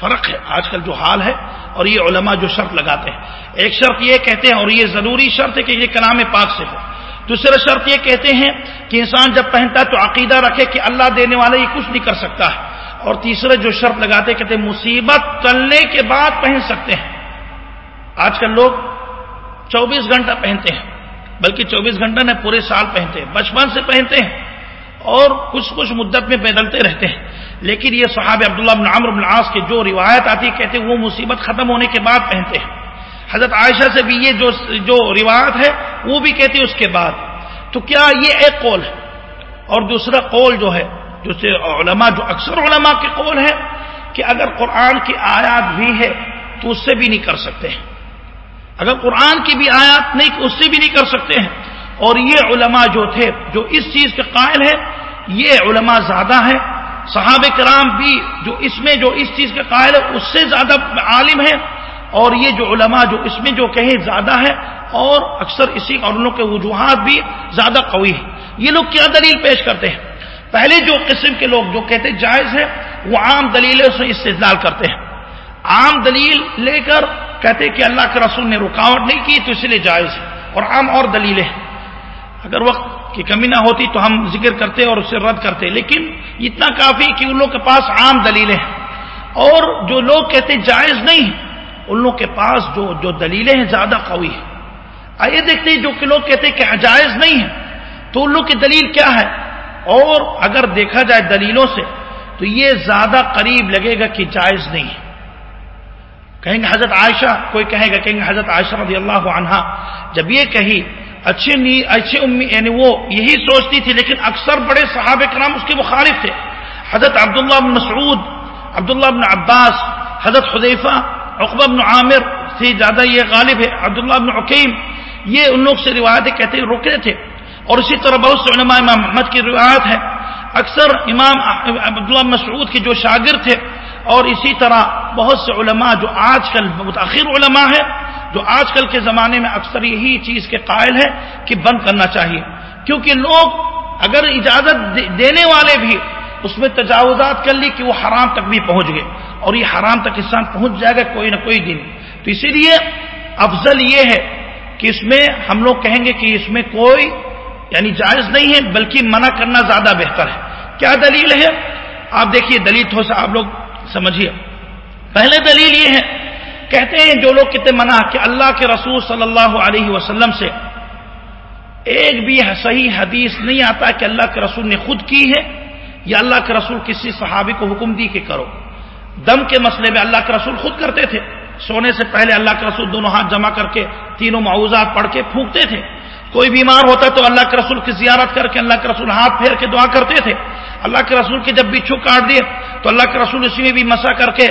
فرق ہے۔ آج کل جو حال ہے اور یہ علماء جو شرط لگاتے ہیں۔ ایک شرط یہ کہتے ہیں اور یہ ضروری شرط ہے کہ یہ کلام پاک سے ہو۔ دوسرا شرط یہ کہتے ہیں کہ انسان جب پہنتا ہے تو عقیدہ رکھے کہ اللہ دینے والا یہ کچھ نہیں کر سکتا ہے۔ اور تیسرا جو شرط لگاتے کہتے ہیں، مصیبت چلنے کے بعد پہن سکتے ہیں۔ آج کل لوگ چوبیس گھنٹہ پہنتے ہیں، بلکہ چوبیس گھنٹہ نہ پورے سال پہنتے ہیں، بچپن سے پہنتے ہیں۔ اور کچھ کچھ مدت میں بدلتے رہتے ہیں۔ لیکن یہ صحاب عبداللہ بن عمر بن عاص کی جو روایت آتی کہتے ہیں وہ مصیبت ختم ہونے کے بعد پہنتے ہیں۔ حضرت عائشہ سے بھی یہ جو جو روایت ہے، وہ بھی کہتی ہے اس کے بعد۔ تو کیا یہ ایک قول ہے؟ اور دوسرا قول جو ہے، جو علماء، جو اکثر علماء کے قول ہے کہ اگر قرآن کی آیات بھی ہے، تو اس سے بھی نہیں کر سکتے۔ ہیں اگر قرآن کی بھی آیات نہیں، اس سے بھی نہیں کر سکتے ہیں۔ اور یہ علماء جو تھے، جو اس چیز کے قائل ہے یہ علماء زیادہ ہے صحابہ کرام بھی جو اس میں جو اس چیز کے قائل ہے اس سے زیادہ عالم ہے اور یہ جو علماء جو اس میں جو کہیں زیادہ ہے اور اکثر اسی قانونوں کے وجوہات بھی زیادہ قوی ہیں۔ یہ لوگ کیا دلیل پیش کرتے ہیں؟ پہلے جو قسم کے لوگ جو کہتے جائز ہے وہ عام دلیلوں سے استدلال کرتے ہیں۔ عام دلیل لے کر کہتے کہ اللہ کے رسول نے رکاوٹ نہیں کی، تو اس لیے جائز ہے۔ اور عام اور دلیلیں۔ ہیں اگر وقت کی کمی نہ ہوتی تو ہم ذکر کرتے اور اسے رد کرتے۔ لیکن اتنا کافی کہ ان لوگ کے پاس عام دلیلیں ہیں۔ اور جو لوگ کہتے جائز نہیں ان لوگ کے پاس جو جو دلیلیں ہیں زیادہ قوی ہیں۔ آئیے دیکھتے ہیں جو کہ لوگ کہتے کہ جائز نہیں ہے تو ان لوگ کی دلیل کیا ہے؟ اور اگر دیکھا جائے دلیلوں سے، تو یہ زیادہ قریب لگے گا کہ جائز نہیں ہے۔ کہیں گے حضرت عائشہ، کوئی کہے گا، کہیں گے حضرت عائشہ رضی اللہ عنہا جب یہ کہی اچھے اچھے امی یعنی وہ یہی سوچتی تھی، لیکن اکثر بڑے صحابہ کرام اس کے مخالف تھے۔ حضرت عبداللہ بن مسعود، عبداللہ بن عباس، حضرت حذیفہ، عقبہ بن عامر سے زیادہ یہ غالب ہے۔ عبداللہ بن عقیم، یہ ان لوگ سے روایتیں کہتے ہیں رکے تھے۔ اور اسی طرح بہت سے علماء امام محمد کی روایت ہے۔ اکثر امام عبداللہ مسعود کے جو شاگرد تھے، اور اسی طرح بہت سے علماء جو آج کل متاخر علماء ہیں جو آج کل کے زمانے میں اکثر یہی چیز کے قائل ہے کہ بند کرنا چاہیے۔ کیونکہ لوگ اگر اجازت دینے والے بھی اس میں تجاوزات کر لی کہ وہ حرام تک بھی پہنچ گئے اور یہ حرام تک انسان پہنچ جائے گا کوئی نہ کوئی دن۔ تو اسی لیے افضل یہ ہے کہ اس میں ہم لوگ کہیں گے کہ اس میں کوئی یعنی جائز نہیں ہے، بلکہ منع کرنا زیادہ بہتر ہے۔ کیا دلیل ہے؟ آپ دیکھیے، دلیل تھوڑا سا آپ لوگ سمجھیے۔ پہلے دلیل یہ ہے کہتے ہیں جو لوگ کتنے منع کہ اللہ کے رسول صلی اللہ علیہ وسلم سے ایک بھی صحیح حدیث نہیں آتا کہ اللہ کے رسول نے خود کی ہے یا اللہ کے رسول کسی صحابی کو حکم دی کہ کرو۔ دم کے مسئلے میں اللہ کے رسول خود کرتے تھے۔ سونے سے پہلے اللہ کے رسول دونوں ہاتھ جمع کر کے تینوں معاوضات پڑھ کے پھونکتے تھے۔ کوئی بیمار ہوتا تو اللہ کے رسول کی زیارت کر کے اللہ کے رسول ہاتھ پھیر کے دعا کرتے تھے۔ اللہ کے رسول کے جب بچھو کاٹ دیے، تو اللہ کے رسول اسی میں بھی مسا کر کے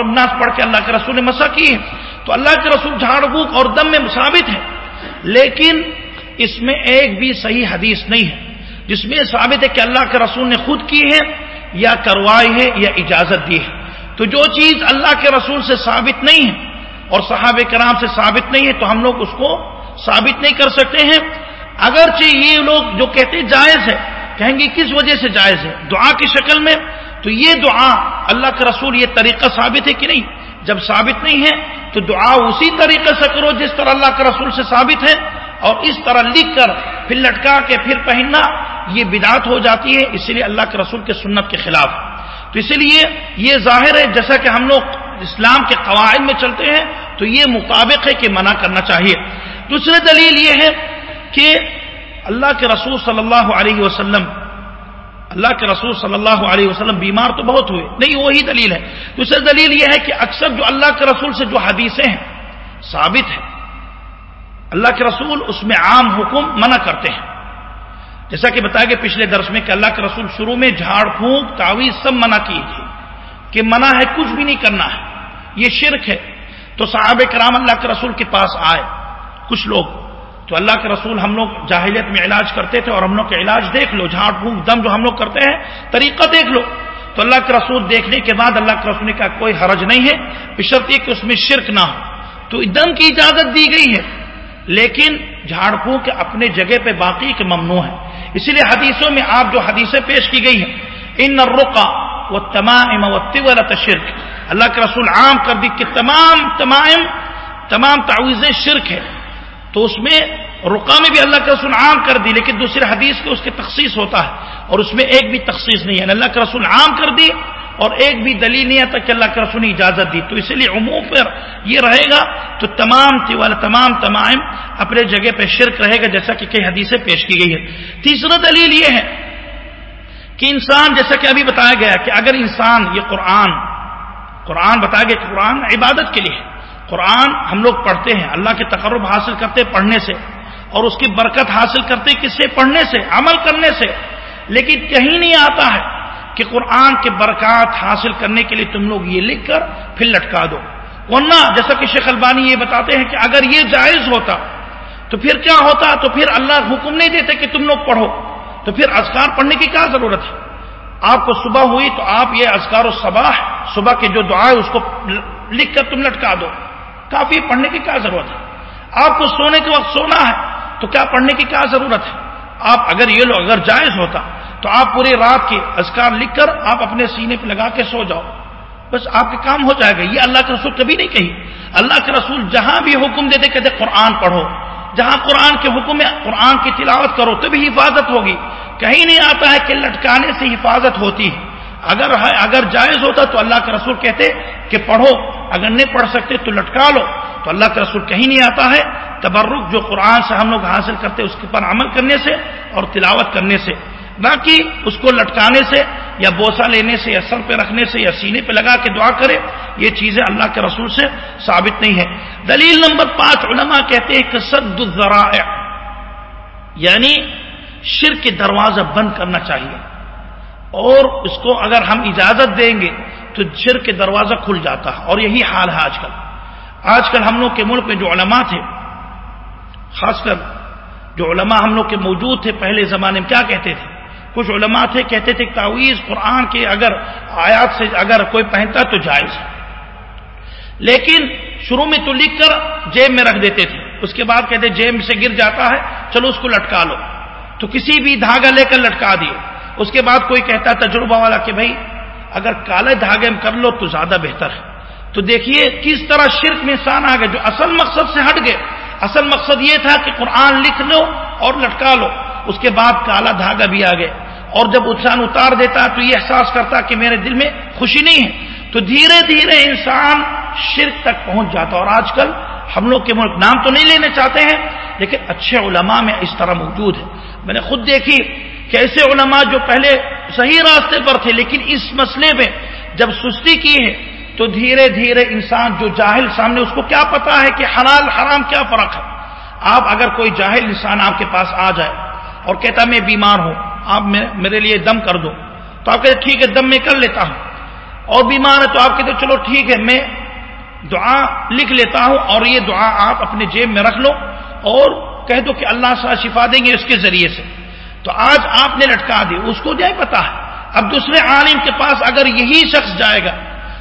الناس پڑھ کے اللہ کے رسول نے مسا کی ہے تو اللہ کے رسول جھاڑ بوک اور دم میں ثابت ہے لیکن اس میں ایک بھی صحیح حدیث نہیں ہے، جس میں ثابت ہے کہ اللہ کے رسول نے خود کی ہے یا کروائی ہے یا اجازت دی ہے۔ تو جو چیز اللہ کے رسول سے ثابت نہیں ہے اور صحابہ کرام سے ثابت نہیں ہے، تو ہم لوگ اس کو ثابت نہیں کر سکتے ہیں۔ اگرچہ یہ لوگ جو کہتے جائز ہے، کہیں گے کس وجہ سے جائز ہے؟ دعا کی شکل میں؟ تو یہ دعا اللہ کے رسول یہ طریقہ ثابت ہے کہ نہیں؟ جب ثابت نہیں ہے، تو دعا اسی طریقے سے کرو جس طرح اللہ کے رسول سے ثابت ہے، اور اس طرح لکھ کر پھر لٹکا کے پھر پہننا، یہ بدعت ہو جاتی ہے اسی لیے اللہ کے رسول کے سنت کے خلاف۔ تو اسی لیے یہ ظاہر ہے، جیسا کہ ہم لوگ اسلام کے قواعد میں چلتے ہیں، تو یہ مطابق ہے کہ منع کرنا چاہیے۔ دوسری دلیل یہ ہے کہ اللہ کے رسول صلی اللہ علیہ وسلم، اللہ کے رسول صلی اللہ علیہ وسلم بیمار تو بہت ہوئے۔ نہیں، وہی دلیل ہے۔ دوسری دلیل یہ ہے کہ اکثر جو اللہ کے رسول سے جو حدیثیں ہیں، ثابت ہے اللہ کے رسول اس میں عام حکم منع کرتے ہیں۔ جیسا کہ بتایا گیا پچھلے درس میں کہ اللہ کے رسول شروع میں جھاڑ، پھونک، تعویذ سب منع کی تھی کہ منع ہے، کچھ بھی نہیں کرنا ہے۔ یہ شرک ہے۔ تو صحابہ کرام اللہ کے رسول کے پاس آئے۔ کچھ لوگ تو اللہ کے رسول ہم لوگ جاہلیت میں علاج کرتے تھے اور ہم لوگ کا علاج دیکھ لو، جھاڑ پھونک دم جو ہم لوگ کرتے ہیں، طریقہ دیکھ لو۔ تو اللہ کے رسول دیکھنے کے بعد اللہ کے رسول کا کوئی حرج نہیں ہے، بشرط یہ کہ اس میں شرک نہ ہو۔ تو دم کی اجازت دی گئی ہے۔ لیکن جھاڑ پھونک اپنے جگہ پہ باقی کے ممنوع ہے۔ اسی لیے حدیثوں میں آپ جو حدیثیں پیش کی گئی ہیں، ان رقا وہ تمام شرک اللہ کے رسول عام کر دی کہ تمام تمام تمام تعویذیں شرک ہے تو اس میں رقا میں بھی اللہ کے رسول عام کر دی، لیکن دوسرے حدیث کے اس کے تخصیص ہوتا ہے اور اس میں ایک بھی تخصیص نہیں ہے۔ یعنی اللہ کے رسول عام کر دی اور ایک بھی دلیل نہیں آتا کہ اللہ کے رسول نے اجازت دی۔ تو اسی لیے عموم پر یہ رہے گا تو تمام تمام تمام اپنے جگہ پہ شرک رہے گا، جیسا کہ کئی حدیثیں پیش کی گئی ہے تیسرا دلیل یہ ہے کہ انسان، جیسا کہ ابھی بتایا گیا کہ اگر انسان یہ قرآن قرآن بتایا گیا کہ قرآن عبادت کے لیے قرآن ہم لوگ پڑھتے ہیں، اللہ کے تقرب حاصل کرتے پڑھنے سے، اور اس کی برکت حاصل کرتے کس سے؟ پڑھنے سے، عمل کرنے سے۔ لیکن کہیں نہیں آتا ہے کہ قرآن کے برکات حاصل کرنے کے لیے تم لوگ یہ لکھ کر پھر لٹکا دو۔ ورنہ جیسا کہ شیخ البانی یہ بتاتے ہیں کہ اگر یہ جائز ہوتا تو پھر کیا ہوتا؟ تو پھر اللہ حکم نہیں دیتے کہ تم لوگ پڑھو۔ تو پھر ازکار پڑھنے کی کیا ضرورت ہے؟ آپ کو صبح ہوئی تو آپ یہ ازکار و صبح صبح کی جو دعا ہے اس کو لکھ کر تم لٹکا دو۔ کافی پڑھنے کی کیا ضرورت ہے؟ آپ کو سونے کے وقت سونا ہے، تو کیا پڑھنے کی کیا ضرورت ہے؟ آپ اگر یہ لو اگر جائز ہوتا، تو آپ پوری رات کے ازکار لکھ کر آپ اپنے سینے پہ لگا کے سو جاؤ۔ بس آپ کے کام ہو جائے گا۔ یہ اللہ کے رسول کبھی نہیں کہی۔ اللہ کے رسول جہاں بھی حکم دیتے، کہتے قرآن پڑھو۔ جہاں قرآن کے حکم میں قرآن کی تلاوت کرو، تبھی حفاظت ہوگی۔ کہیں نہیں آتا ہے کہ لٹکانے سے حفاظت ہوتی ہے۔ اگر اگر جائز ہوتا تو اللہ کے رسول کہتے کہ پڑھو، اگر نہیں پڑھ سکتے تو لٹکا لو۔ تو اللہ کے رسول کہیں نہیں آتا ہے۔ تبرک جو قرآن سے ہم لوگ حاصل کرتے اس کے پر عمل کرنے سے اور تلاوت کرنے سے۔ باقی اس کو لٹکانے سے یا بوسا لینے سے یا سر پہ رکھنے سے یا سینے پہ لگا کے دعا کرے، یہ چیزیں اللہ کے رسول سے ثابت نہیں ہے دلیل نمبر پانچ، علماء کہتے ہیں کہ سد الذرائع یعنی شر کے دروازہ بند کرنا چاہیے۔ اور اس کو اگر ہم اجازت دیں گے تو شر کے دروازہ کھل جاتا ہے اور یہی حال ہے آج کل۔ آج کل ہم لوگ کے ملک میں جو علماء تھے، خاص کر جو علماء ہم لوگ کے موجود تھے پہلے زمانے میں، کیا کہتے تھے؟ کچھ علماء تھے، کہتے تھے تعویذ قرآن کے اگر آیات سے اگر کوئی پہنتا تو جائز۔ ہے لیکن شروع میں تو لکھ کر جیب میں رکھ دیتے تھے۔ اس کے بعد کہتے جیب سے گر جاتا ہے، چلو اس کو لٹکا لو۔ تو کسی بھی دھاگا لے کر لٹکا دیے۔ اس کے بعد کوئی کہتا ہے تجربہ والا کہ بھائی، اگر کالے دھاگے میں کر لو تو زیادہ بہتر ہے۔ تو دیکھیے کس طرح شرک میں انسان آ گئے جو اصل مقصد سے ہٹ گئے۔ اصل مقصد یہ تھا کہ قرآن لکھ لو اور لٹکا لو۔ اس کے بعد کالا دھاگا بھی آ گئے اور جب انسان اتار دیتا تو یہ احساس کرتا کہ میرے دل میں خوشی نہیں ہے۔ تو دھیرے دھیرے انسان شرک تک پہنچ جاتا اور آج کل ہم لوگ کے ملک نام تو نہیں لینے چاہتے ہیں، لیکن اچھے علماء میں اس طرح موجود ہے۔ میں نے خود دیکھی کہ ایسے علماء جو پہلے صحیح راستے پر تھے لیکن اس مسئلے میں جب سستی کی ہے تو دھیرے دھیرے انسان جو جاہل سامنے اس کو کیا پتا ہے کہ حلال حرام کیا فرق ہے؟ آپ اگر کوئی جاہل انسان آپ کے پاس آ جائے اور کہتا میں بیمار ہوں، آپ میرے لیے دم کر دو۔ تو آپ کہتے ٹھیک ہے، دم میں کر لیتا ہوں۔ اور بیمار ہے تو آپ کہتے چلو ٹھیک ہے، میں دعا لکھ لیتا ہوں اور یہ دعا آپ اپنے جیب میں رکھ لو اور کہہ دو کہ اللہ سے شفا دیں گے اس کے ذریعے سے۔ تو آج آپ نے لٹکا دی، اس کو جائے پتا ہے۔ اب دوسرے عالم کے پاس اگر یہی شخص جائے گا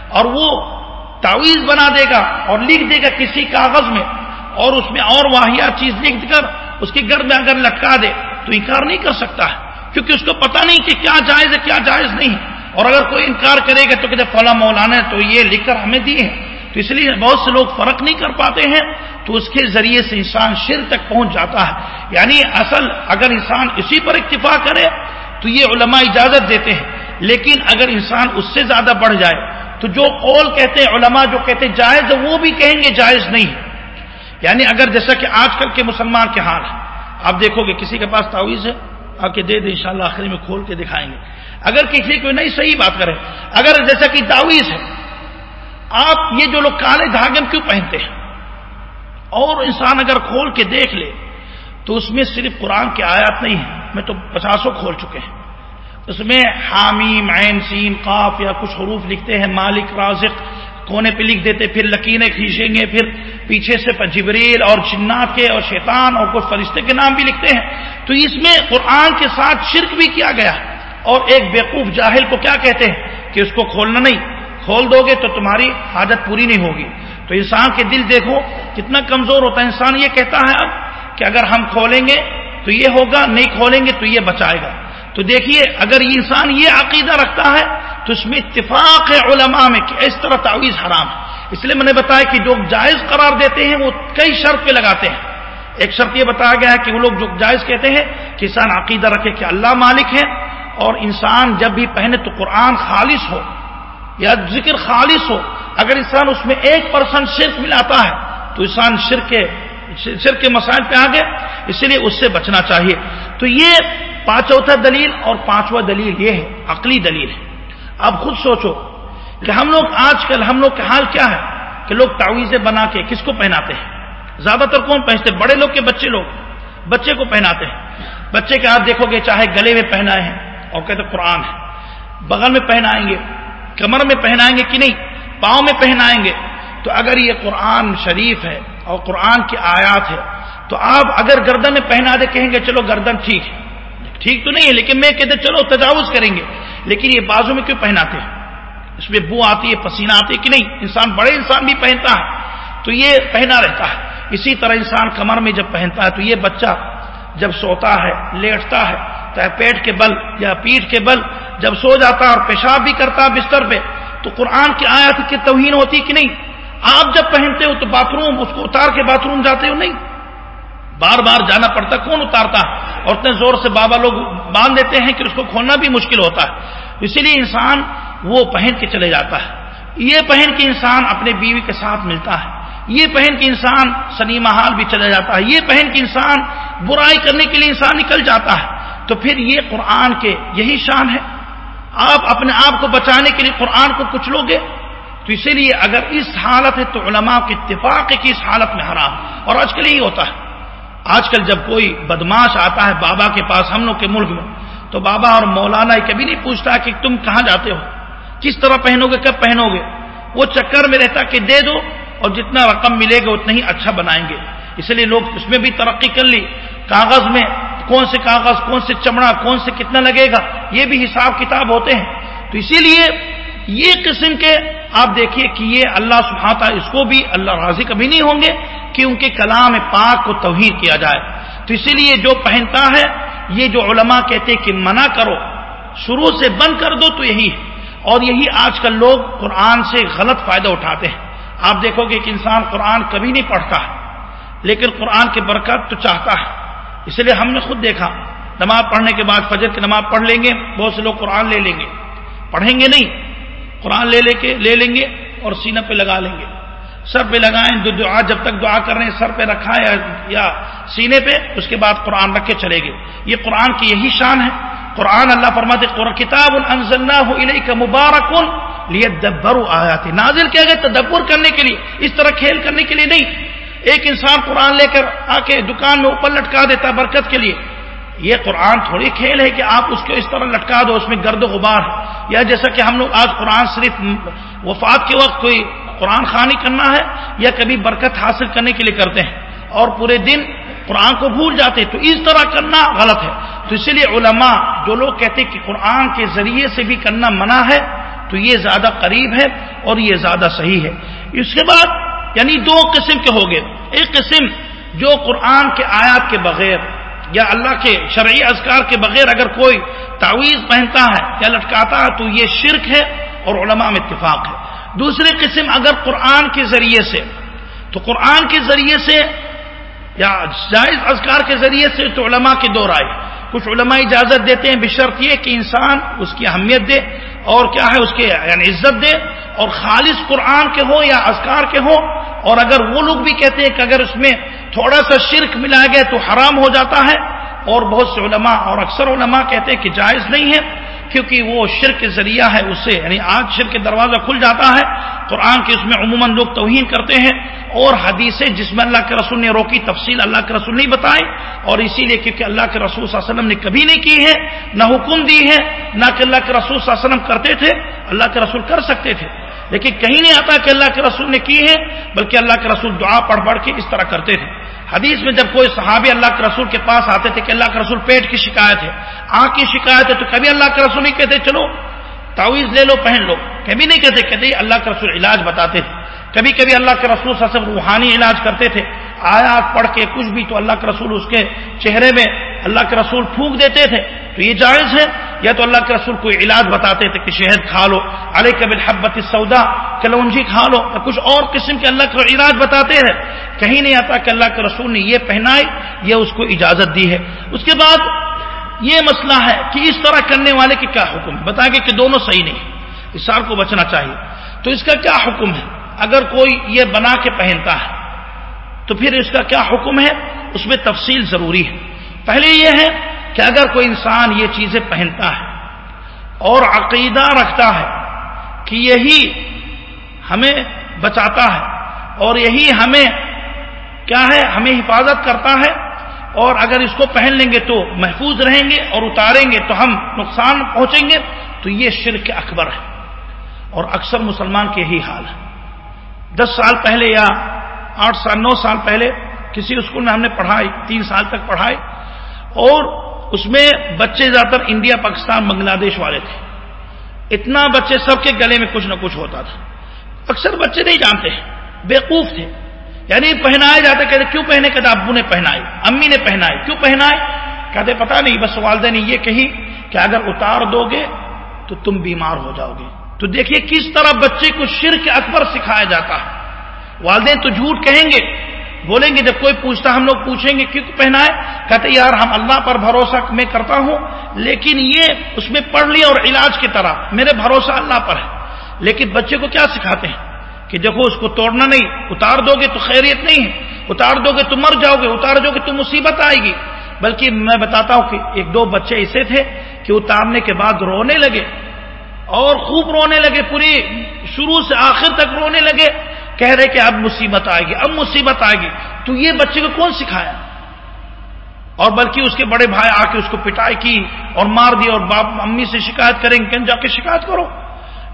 اور وہ تعویذ بنا دے گا اور لکھ دے گا کسی کاغذ میں اور اس میں اور واحیات چیز لکھ کر اس کے گھر میں اگر لٹکا دے تو انکار نہیں کر سکتا ہے۔ کیونکہ اس کو پتا نہیں کہ کیا جائز ہے، کیا جائز نہیں اور اگر کوئی انکار کرے گا تو کہتے فلاں مولانا تو یہ لکھ کر ہمیں دیے ہیں۔ تو اس لیے بہت سے لوگ فرق نہیں کر پاتے ہیں۔ تو اس کے ذریعے سے انسان شر تک پہنچ جاتا ہے۔ یعنی اصل اگر انسان اسی پر اکتفا کرے تو یہ علماء اجازت دیتے ہیں۔ لیکن اگر انسان اس سے زیادہ بڑھ جائے تو جو قول کہتے ہیں علماء جو کہتے ہیں جائز وہ بھی کہیں گے جائز نہیں۔ یعنی اگر جیسا کہ آج کل کے مسلمان کے حال ہے آپ دیکھو گے کسی کے پاس تعویذ ہے آ کے دے دیں ان شاء اللہ آخری میں کھول کے دکھائیں گے۔ اگر کسی کو نہیں صحیح بات کرے، اگر جیسا کہ تعویذ ہے، آپ یہ جو لوگ کالے دھاگے کیوں پہنتے ہیں؟ اور انسان اگر کھول کے دیکھ لے تو اس میں صرف قرآن کے آیات نہیں ہیں۔ میں تو پچاسوں کھول چکے ہیں۔ اس میں حامیم، عین، سین، قاف یا کچھ حروف لکھتے ہیں۔ مالک، رازق، کونے پہ لکھ دیتے، پھر لکیریں کھینچیں گے، پھر پیچھے سے جبریل اور جنات کے اور شیطان اور کچھ فرشتے کے نام بھی لکھتے ہیں۔ تو اس میں قرآن کے ساتھ شرک بھی کیا گیا۔ اور ایک بیوقوف جاہل کو کیا کہتے ہیں کہ اس کو کھولنا نہیں۔ کھول دو گے تو تمہاری حاجت پوری نہیں ہوگی۔ تو انسان کے دل دیکھو، کتنا کمزور ہوتا ہے۔ انسان یہ کہتا ہے اب کہ اگر ہم کھولیں گے تو یہ ہوگا، نہیں کھولیں گے تو یہ بچائے گا۔ تو دیکھیے، اگر یہ انسان یہ عقیدہ رکھتا ہے تو اس میں اتفاق ہے علماء میں کہ اس طرح تعویذ حرام ہے۔ اس لیے میں نے بتایا کہ جو جائز قرار دیتے ہیں، وہ کئی شرط پہ لگاتے ہیں۔ ایک شرط یہ بتایا گیا ہے کہ وہ لوگ جو جائز کہتے ہیں کہ انسان عقیدہ رکھے کہ اللہ مالک ہے اور انسان جب بھی پہنے تو قرآن خالص ہو یا ذکر خالص ہو اگر انسان اس میں ایک پرسنٹ شرک ملاتا ہے، تو انسان شرک شرک کے مسائل پہ آ گئے اسی لیے اس سے بچنا چاہیے۔ تو یہ پانچوتھا دلیل اور پانچواں دلیل یہ ہے، عقلی دلیل ہے۔ اب خود سوچو کہ ہم لوگ آج کل، ہم لوگ کا حال کیا ہے؟ کہ لوگ تعویذیں بنا کے کس کو پہناتے ہیں؟ زیادہ تر کون پہنتے بڑے لوگ کے بچے لوگ۔ بچے کو پہناتے ہیں۔ بچے کے آپ دیکھو گے، چاہے گلے میں پہنائے ہیں اور کہتے قرآن ہے۔ بغل میں پہنائیں گے، کمر میں پہنائیں گے کہ نہیں؟ پاؤں میں پہنائیں گے۔ تو اگر یہ قرآن شریف ہے اور قرآن کی آیات ہے، تو آپ اگر گردن میں پہنا دے، کہیں گے چلو گردن ٹھیک ہے۔ ٹھیک تو نہیں ہے، لیکن میں کہتے چلو تجاوز کریں گے۔ لیکن یہ بازو میں کیوں پہناتے ہیں؟ اس میں بو آتی ہے، پسینہ آتی ہے کہ نہیں؟ انسان بڑے انسان بھی پہنتا ہے۔ تو یہ پہنا رہتا ہے۔ اسی طرح انسان کمر میں جب پہنتا ہے، تو یہ بچہ جب سوتا ہے، لیٹتا ہے، چاہے پیٹ کے بل یا پیٹ کے بل، جب سو جاتا ہے اور پیشاب بھی کرتا ہے بستر پہ تو قرآن کی آیات کی توہین ہوتی کہ نہیں؟ آپ جب پہنتے ہو تو باتھ روم اس کو اتار کے باتھ روم جاتے ہو؟ نہیں۔ بار بار جانا پڑتا، کون اتارتا؟ اور اتنے زور سے بابا لوگ باندھ دیتے ہیں کہ اس کو کھولنا بھی مشکل ہوتا ہے۔ اسی لیے انسان وہ پہن کے چلے جاتا ہے۔ یہ پہن کے انسان اپنے بیوی کے ساتھ ملتا ہے۔ یہ پہن کے انسان سنیما حال بھی چلا جاتا ہے۔ یہ پہن کے انسان برائی کرنے کے لیے انسان نکل جاتا ہے۔ تو پھر یہ قرآن کے یہی شان ہے۔ آپ اپنے آپ کو بچانے کے لیے قرآن کو کچھ لو گے تو اسی لیے اگر اس حالت ہے تو علماء کے اتفاق ہے کہ اس حالت میں حرام اور آج کل یہی ہوتا ہے۔ آج کل جب کوئی بدماش آتا ہے بابا کے پاس ہم لوگ کے ملک میں، تو بابا اور مولانا کبھی نہیں پوچھتا کہ تم کہاں جاتے ہو؟ کس طرح پہنو گے کب پہنو گے وہ چکر میں رہتا کہ دے دو اور جتنا رقم ملے گا اتنا ہی اچھا بنائیں گے۔ اس لیے لوگ اس میں بھی ترقی کر لی۔ کاغذ میں کون سے کاغذ، کون سے چمڑا، کون سے کتنا لگے گا، یہ بھی حساب کتاب ہوتے ہیں۔ تو اسی لیے یہ قسم کے آپ دیکھیے کہ یہ اللہ سبحانہ اس کو بھی اللہ راضی کبھی نہیں ہوں گے کہ ان کے کلام پاک کو توہیر کیا جائے۔ تو اسی لیے جو پہنتا ہے، یہ جو علماء کہتے کہ منع کرو، شروع سے بند کر دو تو یہی ہے۔ اور یہی آج کل لوگ قرآن سے غلط فائدہ اٹھاتے ہیں۔ آپ دیکھو گے کہ انسان قرآن کبھی نہیں پڑھتا ہے لیکن قرآن کی برکت تو چاہتا ہے۔ اس لیے ہم نے خود دیکھا، نماز پڑھنے کے بعد فجر کی نماز پڑھ لیں گے، بہت سے لوگ قرآن لے لیں گے۔ پڑھیں گے نہیں، قرآن لے لے کے لے لیں گے اور سینہ پہ لگا لیں گے۔ سر پہ لگائیں دعا، جب تک دعا کر رہے ہیں، سر پہ رکھا ہے یا سینے پہ، اس کے بعد قرآن رکھ کے چلے گئے یہ قرآن کی یہی شان ہے۔ قرآن اللہ فرماتے کتاب کا مبارک دبر آیا نازل کیا گیا تدبر کرنے کے لیے، اس طرح کھیل کرنے کے لیے نہیں۔ ایک انسان قرآن لے کر آ کے دکان میں اوپر لٹکا دیتا برکت کے لیے، یہ قرآن تھوڑی کھیل ہے کہ آپ اس کو اس طرح لٹکا دو، اس میں گرد و غبار ہے۔ یا جیسا کہ ہم لوگ آج قرآن صرف وفات کے وقت کوئی قرآن خانی کرنا ہے یا کبھی برکت حاصل کرنے کے لیے کرتے ہیں۔ اور پورے دن قرآن کو بھول جاتے تو اس طرح کرنا غلط ہے۔ تو اسی لیے علماء جو لوگ کہتے کہ قرآن کے ذریعے سے بھی کرنا منع ہے، تو یہ زیادہ قریب ہے اور یہ زیادہ صحیح ہے۔ اس کے بعد یعنی دو قسم کے ہو گئے ایک قسم جو قرآن کے آیات کے بغیر یا اللہ کے شرعی اذکار کے بغیر اگر کوئی تعویذ پہنتا ہے یا لٹکاتا ہے تو یہ شرک ہے اور علماء میں اتفاق ہے۔ دوسری قسم اگر قرآن کے ذریعے سے، تو قرآن کے ذریعے سے یا جائز اذکار کے ذریعے سے تو علماء کی دو رائے کچھ علماء اجازت دیتے ہیں بشرط یہ کہ انسان اس کی اہمیت دے۔ اور کیا ہے اس کے یعنی عزت دے اور خالص قرآن کے ہو یا اذکار کے ہو اور اگر وہ لوگ بھی کہتے ہیں کہ اگر اس میں تھوڑا سا شرک ملایا گیا تو حرام ہو جاتا ہے اور بہت سے علماء اور اکثر علماء کہتے ہیں کہ جائز نہیں ہے کیونکہ وہ شرک کے ذریعہ ہے، اس سے یعنی آج شرک کے دروازہ کھل جاتا ہے۔ قرآن کے اس میں عموماً لوگ توہین کرتے ہیں اور حدیثیں جس میں اللہ کے رسول نے روکی، تفصیل اللہ کے رسول نہیں بتائے۔ اور اسی لیے کیونکہ اللہ کے رسول صلی اللہ علیہ وسلم نے کبھی نہیں کی ہے، نہ حکم دی ہے، نہ کہ اللہ کے رسول صلی اللہ علیہ وسلم کرتے تھے، اللہ کے رسول کر سکتے تھے۔ لیکن کہیں نہیں آتا کہ اللہ کے رسول نے کی ہے بلکہ اللہ کے رسول دعا پڑھ پڑھ کے اس طرح کرتے تھے۔ حدیث میں جب کوئی صحابی اللہ کے رسول کے پاس آتے تھے کہ اللہ کے رسول پیٹ کی شکایت ہے، آنکھ کی شکایت ہے، تو کبھی اللہ کے رسول نہیں کہتے، چلو تعویذ لے لو، پہن لو۔ کبھی نہیں کہتے کہتے اللہ کے رسول علاج بتاتے تھے۔ کبھی کبھی اللہ کے رسول سب روحانی علاج کرتے تھے۔ آیات پڑھ کے کچھ بھی تو اللہ کے رسول اس کے چہرے میں اللہ کے رسول پھونک دیتے تھے، تو یہ جائز ہے؟ یا تو اللہ کے رسول کوئی علاج بتاتے تھے کہ شہد کھا لو علیہ کبل حبت سودا کلونجی کھا لو، یا کچھ اور قسم کے اللہ کا علاج بتاتے ہیں؟ کہیں نہیں آتا کہ اللہ کے رسول نے یہ پہنائی، یہ اس کو اجازت دی ہے۔ اس کے بعد یہ مسئلہ ہے کہ اس طرح کرنے والے کے کیا حکم؟ بتائیں گے کہ دونوں صحیح نہیں اشار کو بچنا چاہیے۔ تو اس کا کیا حکم ہے؟ اگر کوئی یہ بنا کے پہنتا ہے تو پھر اس کا کیا حکم ہے؟ اس میں تفصیل ضروری ہے۔ پہلے یہ ہے کہ اگر کوئی انسان یہ چیزیں پہنتا ہے اور عقیدہ رکھتا ہے کہ یہی ہمیں بچاتا ہے اور یہی ہمیں کیا ہے؟ ہمیں حفاظت کرتا ہے اور اگر اس کو پہن لیں گے تو محفوظ رہیں گے اور اتاریں گے تو ہم نقصان پہنچیں گے، تو یہ شرک اکبر ہے۔ اور اکثر مسلمان کے یہی حال ہے۔ دس سال پہلے یا آٹھ سال، نو سال پہلے کسی اسکول میں ہم نے پڑھائی، تین سال تک پڑھائی۔ اور اس میں بچے زیادہ تر انڈیا، پاکستان، بنگلہ دیش والے تھے۔ اتنا بچے سب کے گلے میں کچھ نہ کچھ ہوتا تھا۔ اکثر بچے نہیں جانتے، بیوقوف تھے۔ یعنی پہنائے جاتے، کہتے کیوں پہنے؟ کہتے ابو نے پہنائے امی نے پہنائے کیوں پہنائے کہتے پتا نہیں، بس والدہ نے یہ کہی کہ اگر اتار دو گے تو تم بیمار ہو جاؤ گے۔ تو دیکھیے کس طرح بچے کو شرک اکبر سکھایا جاتا ہے۔ والدین تو جھوٹ کہیں گے، بولیں گے، جب کوئی پوچھتا ہم لوگ پوچھیں گے، کیوں پہنا ہے کہتے یار، ہم اللہ پر بھروسہ میں کرتا ہوں، لیکن یہ اس میں پڑھ لیا اور علاج کی طرح، میرے بھروسہ اللہ پر ہے۔ لیکن بچے کو کیا سکھاتے ہیں؟ کہ دیکھو، اس کو توڑنا نہیں، اتار دو گے تو خیریت نہیں ہے، اتار دو گے تو مر جاؤ گے، اتار دو گے تو مصیبت آئے گی۔ بلکہ میں بتاتا ہوں کہ ایک دو بچے ایسے تھے کہ اتارنے کے بعد رونے لگے اور خوب رونے لگے، پوری شروع سے آخر تک رونے لگے۔ کہہ رہے کہ اب مصیبت آئے گی، اب مصیبت آئے گی۔ تو یہ بچے کو کون سکھایا؟ اور بلکہ اس کے بڑے بھائی آ کے اس کو پٹائی کی اور مار دی اور باپ امی سے شکایت کریں گے جا کے شکایت کرو۔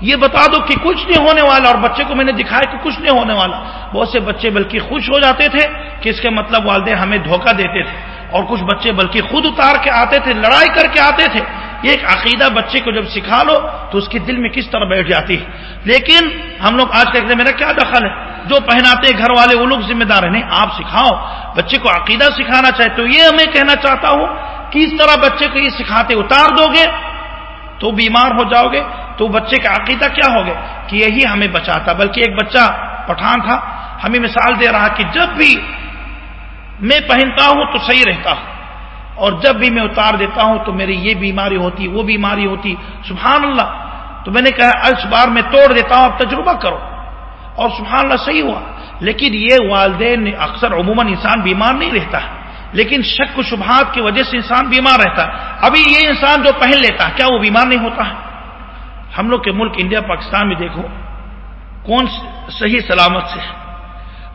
یہ بتا دو کہ کچھ نہیں ہونے والا اور بچے کو میں نے دکھایا کہ کچھ نہیں ہونے والا۔ بہت سے بچے بلکہ خوش ہو جاتے تھے کہ اس کے مطلب والدین ہمیں دھوکہ دیتے تھے۔ اور کچھ بچے بلکہ خود اتار کے آتے تھے، لڑائی کر کے آتے تھے۔ یہ ایک عقیدہ بچے کو جب سکھا لو تو اس کے دل میں کس طرح بیٹھ جاتی ہے؟ لیکن ہم لوگ آج کہتے ہیں میرا کیا دخل ہے؟ جو پہناتے ہیں گھر والے، وہ لوگ ذمہ دار ہیں۔ نہیں، آپ سکھاؤ۔ بچے کو عقیدہ سکھانا چاہے تو یہ میں کہنا چاہتا ہوں، کس طرح بچے کو یہ سکھاتے، اتار دو گے تو بیمار ہو جاؤ گے۔ تو بچے کا عقیدہ کیا ہوگا کہ یہی ہمیں بچاتا۔ بلکہ ایک بچہ پٹھان تھا، ہمیں مثال دے رہا کہ جب بھی میں پہنتا ہوں تو صحیح رہتا۔ ہوں اور جب بھی میں اتار دیتا ہوں تو میری یہ بیماری ہوتی، وہ بیماری ہوتی۔ سبحان اللہ۔ تو میں نے کہا، اس بار میں توڑ دیتا ہوں اب تجربہ کرو۔ اور سبحان اللہ صحیح ہوا۔ لیکن یہ والدین اکثر عموماً انسان بیمار نہیں رہتا۔ ہے لیکن شک و شبہات کی وجہ سے انسان بیمار رہتا۔ ہے ابھی یہ انسان جو پہن لیتا ہے کیا وہ بیمار نہیں ہوتا؟ ہے ہم لوگ کے ملک انڈیا، پاکستان میں دیکھو، کون صحیح سلامت سے؟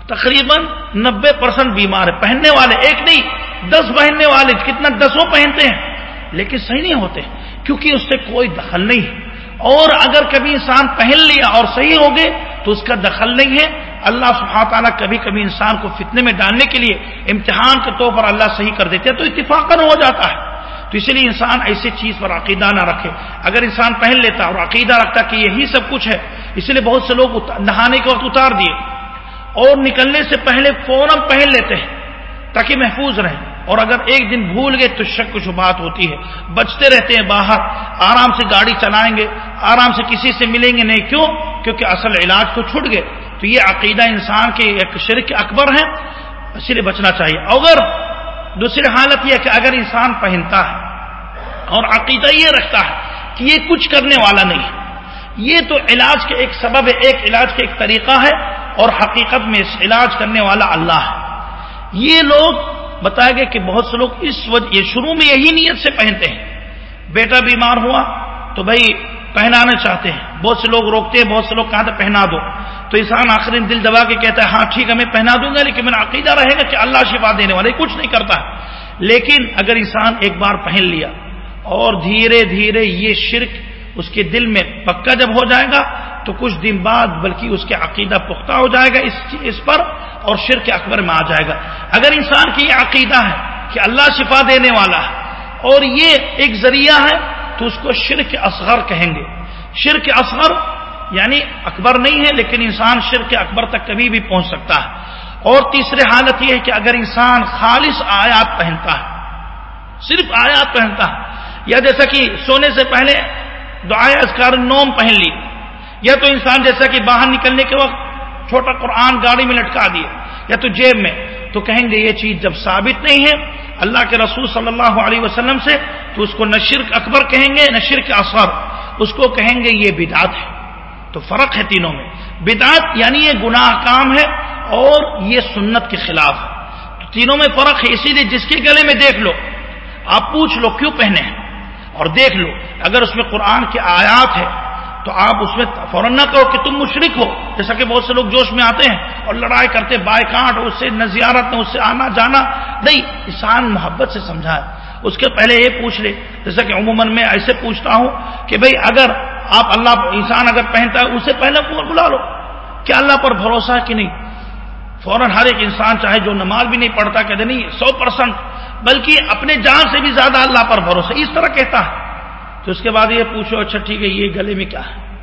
تقریباً نبے پرسنٹ بیمار ہے پہننے والے ایک نہیں دس پہننے والے، کتنا دسوں پہنتے ہیں، لیکن صحیح نہیں ہوتے، کیونکہ اس سے کوئی دخل نہیں۔ ہے اور اگر کبھی انسان پہن لیا اور صحیح ہو گئے، تو اس کا دخل نہیں ہے۔ اللہ سبحانہ تعالیٰ کبھی کبھی انسان کو فتنے میں ڈالنے کے لیے امتحان کے طور پر اللہ صحیح کر دیتے ہیں، تو اتفاق ہو جاتا ہے۔ تو اسی لیے انسان ایسی چیز پر عقیدہ نہ رکھے۔ اگر انسان پہن لیتا اور عقیدہ رکھتا کہ یہی سب کچھ ہے، اس لیے بہت سے لوگ نہانے کے وقت اتار دیے۔ اور نکلنے سے پہلے فوراً پہن لیتے ہیں۔ تاکہ محفوظ رہیں۔ اور اگر ایک دن بھول گئے تو شک کچھ بات ہوتی ہے۔ بچتے رہتے ہیں باہر، آرام سے گاڑی چلائیں گے، آرام سے کسی سے ملیں گے نہیں۔ کیوں؟ کیونکہ اصل علاج تو چھٹ گئے۔ تو یہ عقیدہ انسان کے ایک شرک اکبر ہے اسی لیے بچنا چاہیے۔ اگر دوسری حالت یہ کہ اگر انسان پہنتا ہے اور عقیدہ یہ رکھتا ہے کہ یہ کچھ کرنے والا نہیں ہے، یہ تو علاج کے ایک سبب ہے، ایک علاج کا ایک طریقہ ہے، اور حقیقت میں اس علاج کرنے والا اللہ ہے۔ یہ لوگ بتایا گیا کہ بہت سے لوگ اس وجہ یہ شروع میں یہی نیت سے پہنتے ہیں۔ بیٹا بیمار ہوا تو بھائی پہنانا چاہتے ہیں۔ بہت سے لوگ روکتے ہیں، بہت سے لوگ کہاں تھا پہنا دو۔ تو انسان آخری دل دبا کے کہتا ہے ہاں ٹھیک ہے، میں پہنا دوں گا، لیکن میرا عقیدہ رہے گا کہ اللہ شفا دینے والے، کچھ نہیں کرتا۔ لیکن اگر انسان ایک بار پہن لیا اور دھیرے دھیرے یہ شرک اس کے دل میں پکا جب ہو جائے گا، تو کچھ دن بعد بلکہ اس کے عقیدہ پختہ ہو جائے گا اس اس پر اور شرک اکبر میں آ جائے گا۔ اگر انسان کی یہ عقیدہ ہے کہ اللہ شفا دینے والا ہے اور یہ ایک ذریعہ ہے، تو اس کو شرک اصغر کہیں گے۔ شرک اصغر یعنی اکبر نہیں ہے، لیکن انسان شرک اکبر تک کبھی بھی پہنچ سکتا ہے۔ اور تیسری حالت یہ ہے کہ اگر انسان خالص آیات پہنتا ہے، صرف آیات پہنتا ہے، یا جیسا کہ سونے سے پہلے دعائیں اذکار نوم پہن لی۔ یا تو انسان جیسا کہ باہر نکلنے کے وقت چھوٹا قرآن گاڑی میں لٹکا دیا یا تو جیب میں۔ تو کہیں گے یہ چیز جب ثابت نہیں ہے، اللہ کے رسول صلی اللہ علیہ وسلم سے، تو اس کو نہ شرک اکبر کہیں گے، نہ شرک اثر اس کو کہیں گے یہ بدعت ہے۔ تو فرق ہے تینوں میں۔ بدعت یعنی یہ گناہ کام ہے اور یہ سنت کے خلاف ہے۔ تو تینوں میں فرق ہے، اسی لیے جس کے گلے میں دیکھ لو، آپ پوچھ لو کیوں پہنے ہیں؟ اور دیکھ لو، اگر اس میں قرآن کی آیات ہے، تو آپ اس میں فوراً نہ کہو کہ تم مشرق ہو، جیسا کہ بہت سے لوگ جوش میں آتے ہیں اور لڑائی کرتے بائے کاٹ اس سے نہ زیارت، نہ اس سے آنا جانا۔ نہیں، انسان محبت سے سمجھا ہے۔ اس کے پہلے یہ پوچھ لے، جیسا کہ عموماً میں ایسے پوچھتا ہوں کہ بھئی اگر آپ اللہ انسان اگر پہنتا ہے، اسے پہلے بلا لو۔ کیا اللہ پر بھروسہ ہے کہ نہیں؟ فوراً ہر ایک انسان چاہے جو نماز بھی نہیں پڑھتا، کہتے نہیں، سو پرسنٹ بلکہ اپنے جان سے بھی زیادہ اللہ پر بھروسہ، اس طرح کہتا ہے۔ تو اس کے بعد یہ پوچھو اچھا ٹھیک ہے، یہ گلے میں کیا ہے؟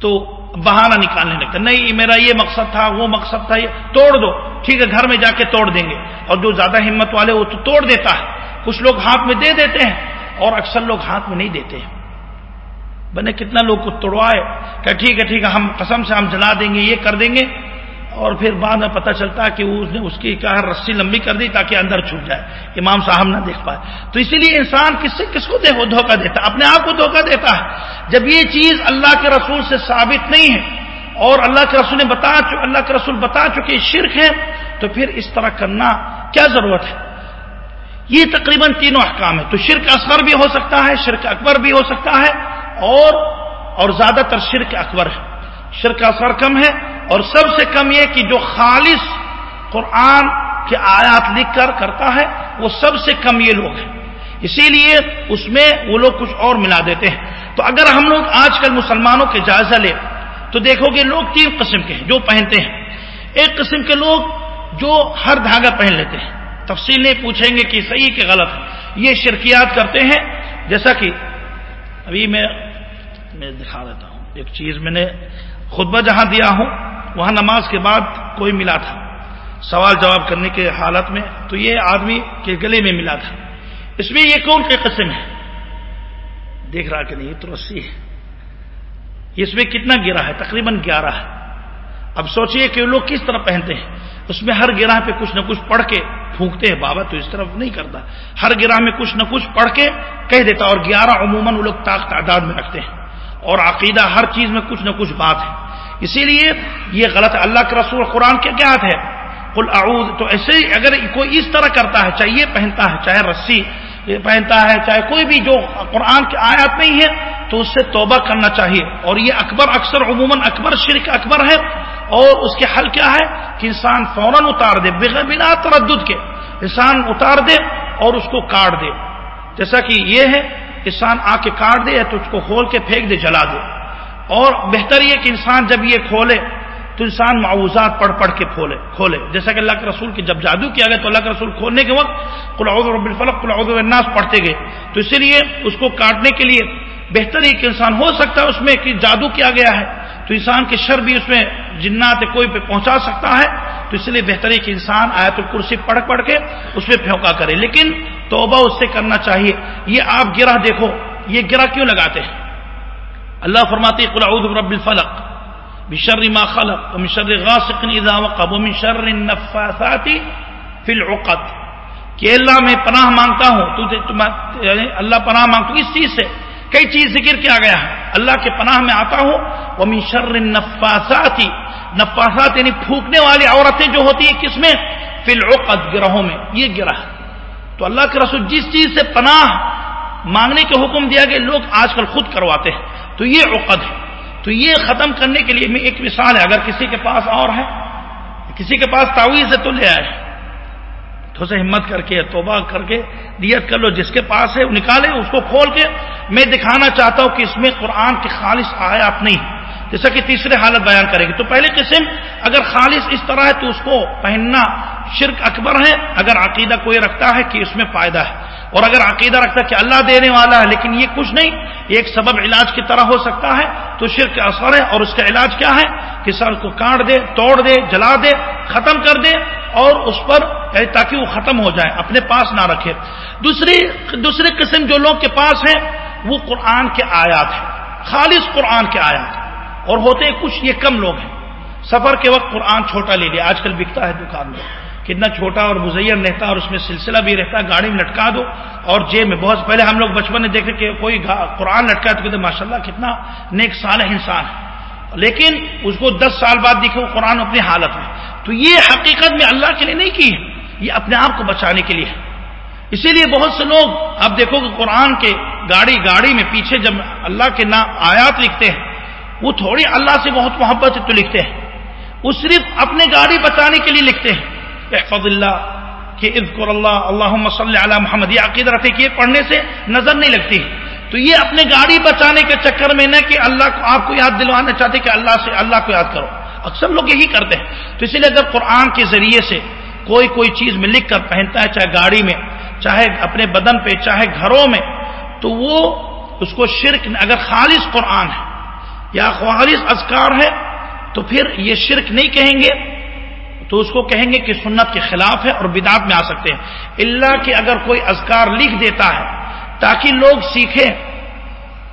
تو بہانہ نکالنے لگتا نہیں، میرا یہ مقصد تھا، وہ مقصد تھا، یہ توڑ دو۔ ٹھیک ہے، گھر میں جا کے توڑ دیں گے۔ اور جو زیادہ ہمت والے وہ تو توڑ دیتا ہے۔ کچھ لوگ ہاتھ میں دے دیتے ہیں اور اکثر لوگ ہاتھ میں نہیں دیتے ہیں۔ بنے کتنا لوگ کو توڑوائے کہ ٹھیک ہے ٹھیک ہے، ہم قسم سے ہم جلا دیں گے، یہ کر دیں گے۔ اور پھر بعد میں پتہ چلتا ہے کہ اس نے اس کی کہا رسی لمبی کر دی تاکہ اندر چھوٹ جائے امام صاحب نہ دیکھ پائے۔ تو اسی لیے انسان کس سے کس کو دھوکہ دیتا ہے؟ اپنے آپ کو دھوکہ دیتا ہے۔ جب یہ چیز اللہ کے رسول سے ثابت نہیں ہے اور اللہ کے رسول نے بتا اللہ کے رسول بتا چکے شرک ہے تو پھر اس طرح کرنا کیا ضرورت ہے؟ یہ تقریباً تینوں احکام ہے تو شرک اصغر بھی ہو سکتا ہے، شرک اکبر بھی ہو سکتا ہے اور اور زیادہ تر شرک اکبر ہے۔ شرک اثر کم ہے اور سب سے کم یہ کہ جو خالص قرآن کے آیات لکھ کر کرتا ہے، وہ سب سے کم یہ لوگ ہیں۔ اسی لیے اس میں وہ لوگ کچھ اور ملا دیتے ہیں۔ تو اگر ہم لوگ آج کل مسلمانوں کے جائزہ لیں، تو دیکھو گے لوگ تین قسم کے ہیں جو پہنتے ہیں۔ ایک قسم کے لوگ جو ہر دھاگا پہن لیتے ہیں۔ تفصیل نہیں پوچھیں گے کہ صحیح کہ غلط۔ ہے یہ شرکیات کرتے ہیں۔ جیسا کہ ابھی میں میں دکھا دیتا ہوں۔ ایک چیز میں نے خطبہ جہاں دیا ہوں، وہاں نماز کے بعد کوئی ملا تھا۔ سوال جواب کرنے کے حالت میں تو یہ آدمی کے گلے میں ملا تھا۔ اس میں یہ کون کے قسم ہے؟ دیکھ رہا کہ نہیں، یہ تو رسی ہے۔ اس میں کتنا گرا ہے؟ تقریباً گیارہ ہے۔ اب سوچئے کہ لوگ کس طرح پہنتے ہیں۔ اس میں ہر گراہ پہ کچھ نہ کچھ پڑھ کے پھونکتے ہیں۔ بابا تو اس طرف نہیں کرتا۔ ہر گراہ میں کچھ نہ کچھ پڑھ کے کہہ دیتا اور گیارہ عموماً وہ لوگ تعداد میں رکھتے ہیں۔ اور عقیدہ ہر چیز میں کچھ نہ کچھ بات ہے۔ اسی لیے یہ غلط ہے۔ اللہ کے رسول قرآن کیا کیا ہے؟ قل اعوذ، تو ایسے اگر کوئی اس طرح کرتا ہے، چاہے یہ پہنتا ہے، چاہے رسی پہنتا ہے، چاہے کوئی بھی جو قرآن کی آیات نہیں ہے، تو اس سے توبہ کرنا چاہیے۔ اور یہ اکبر اکثر، عموماً اکبر شرک اکبر ہے۔ اور اس کے حل کیا ہے؟ کہ انسان فوراً اتار دے، بغیر بنا تردد کے۔ انسان اتار دے اور اس کو کاٹ دے۔ جیسا کہ یہ ہے، انسان آ کے کاٹ دے تو اس کو کھول کے پھینک دے، جلا دے۔ اور بہتر یہ کہ انسان جب یہ کھولے تو انسان معاوضات پڑھ پڑھ کے کھولے کھولے۔ جیسا کہ اللہ کے رسول کی جب جادو کیا گیا تو اللہ کے رسول کھولنے کے وقت رب الفلق الناس پڑھتے گئے۔ تو اسی لیے اس کو کاٹنے کے لیے بہتر یہ کہ انسان ہو سکتا ہے اس میں کہ جادو کیا گیا ہے۔ تو انسان کے شر بھی اس میں جنات کوئی پہ پہنچا سکتا ہے۔ تو اس لیے بہتر ہے کہ انسان آیت الکرسی پڑھ پڑھ کے اس میں پھونکا کرے۔ لیکن توبہ اس سے کرنا چاہیے۔ یہ آپ گرہ دیکھو، یہ گرہ کیوں لگاتے ہیں؟ اللہ فرماتے اعوذ برب الفلق بشر ما خلق، ومن شر غاسق اذا وقب، ومن شر النفاثات في العقد. کہ اللہ میں پناہ مانگتا ہوں تو یعنی اللہ پناہ مانگتا ہوں، اس چیز سے کئی چیز ذکر کیا گیا ہے۔ اللہ کے پناہ میں آتا ہوں وہ شر النفاثات نفاسات یعنی پھونکنے والی عورتیں جو ہوتی ہیں، کس میں؟ فی العقد گرہوں میں، یہ گرہ تو اللہ کے رسول جس چیز سے پناہ مانگنے کے حکم دیا گیا، لوگ آج کل خود کرواتے ہیں۔ تو یہ عقد ہے۔ تو یہ ختم کرنے کے لیے میں ایک مثال ہے۔ اگر کسی کے پاس اور ہے، کسی کے پاس تعویذ ہے تو لے آئے۔ تو سے ہمت کر کے، توبہ کر کے نیت کر لو۔ جس کے پاس ہے، وہ نکالے، اس کو کھول کے۔ میں دکھانا چاہتا ہوں کہ اس میں قرآن کی خالص آیات نہیں جیسا کہ تیسرے حالت بیان کرے گی تو پہلے قسم، اگر خالص اس طرح ہے تو اس کو پہننا شرک اکبر ہے، اگر عقیدہ کوئی رکھتا ہے کہ اس میں فائدہ ہے۔ اور اگر عقیدہ رکھتا ہے کہ اللہ دینے والا ہے، لیکن یہ کچھ نہیں ایک سبب علاج کی طرح ہو سکتا ہے، تو شرک اثر ہے۔ اور اس کا علاج کیا ہے؟ کہ سر کو کاٹ دے، توڑ دے، جلا دے، ختم کر دے، اور اس پر یعنی تاکہ وہ ختم ہو جائے، اپنے پاس نہ رکھے۔ دوسری دوسری قسم جو لوگ کے پاس ہے وہ قرآن کے آیات ہیں۔ خالص قرآن کے آیات اور ہوتے کچھ یہ کم لوگ ہیں۔ سفر کے وقت قرآن چھوٹا لے لیا۔ آج کل بکتا ہے دکان میں۔ کتنا چھوٹا اور مزین رہتا اور اس میں سلسلہ بھی رہتا ہے۔ گاڑی میں لٹکا دو اور جیب میں بہت پہلے ہم لوگ بچپن میں دیکھے کہ کوئی قرآن لٹکا تو کہتے ماشاء اللہ کتنا نیک سال انسان ہے۔ لیکن اس کو دس سال بعد دیکھے وہ قرآن اپنی حالت میں۔ تو یہ حقیقت میں اللہ کے لیے نہیں کی ہے۔ یہ اپنے آپ کو بچانے کے لیے ہے۔ اسی لیے بہت سے لوگ اب دیکھو کہ قرآن کے گاڑی گاڑی میں پیچھے جب اللہ کے نام آیات لکھتے ہیں وہ تھوڑی اللہ سے بہت محبت ہے تو لکھتے ہیں۔ وہ صرف اپنے گاڑی بچانے کے لیے لکھتے ہیں۔ احفظ اللہ کہ اذکر اللہ اللہ صلی علی محمد۔ یہ عقید رکھے کہ پڑھنے سے نظر نہیں لگتی۔ تو یہ اپنے گاڑی بچانے کے چکر میں نہ کہ اللہ کو، آپ کو یاد دلوانا چاہتے کہ اللہ سے، اللہ کو یاد کرو۔ اکثر لوگ یہی کرتے ہیں۔ تو اسی لیے اگر قرآن کے ذریعے سے کوئی کوئی چیز میں لکھ کر پہنتا ہے، چاہے گاڑی میں، چاہے اپنے بدن پہ، چاہے گھروں میں، تو وہ اس کو شرک، اگر خالص قرآن ہے یا خالص اذکار ہے، تو پھر یہ شرک نہیں کہیں گے، تو اس کو کہیں گے کہ سنت کے خلاف ہے اور بدعت میں آ سکتے ہیں۔ اللہ کہ اگر کوئی اذکار لکھ دیتا ہے، تاکہ لوگ سیکھیں،